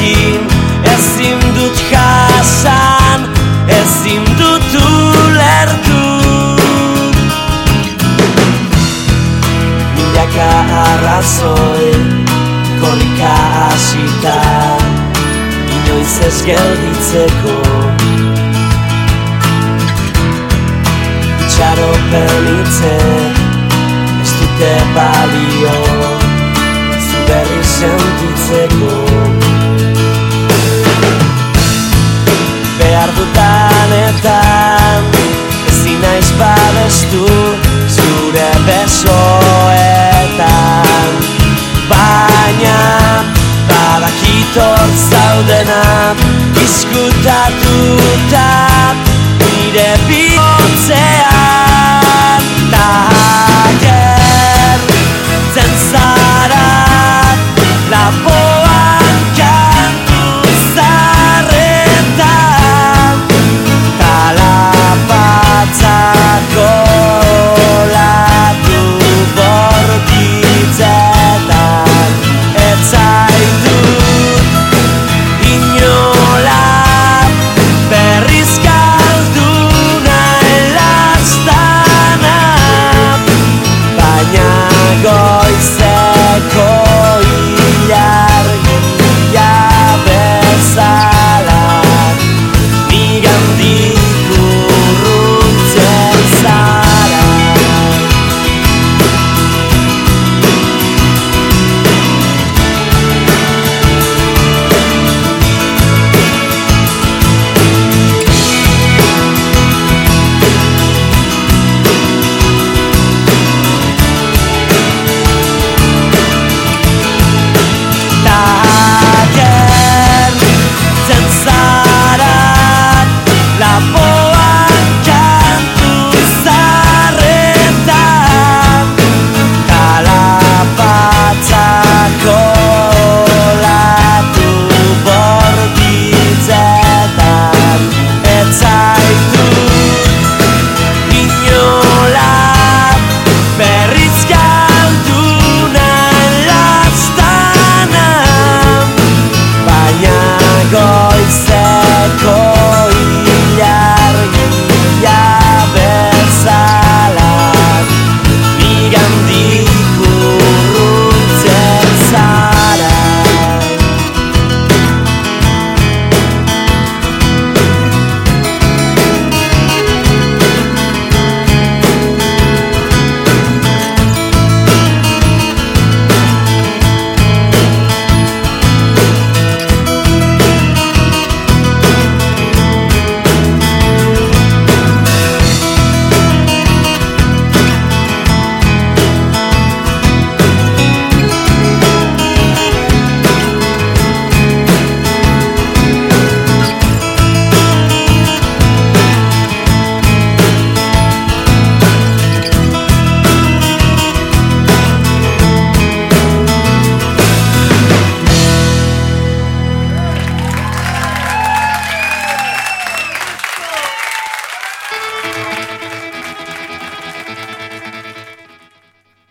nirekin Ezin dut jasan Ezin dut ulertu Milaka arrazoi Korrika hasita Inoiz ez gelditzeko. Itxaropen hitzek Ez dute balio Zu berri sentitzeko Behar dutanetan Ezin naiz babestu Zure besoetan. Baina Badakitor zaudena Izkutatuta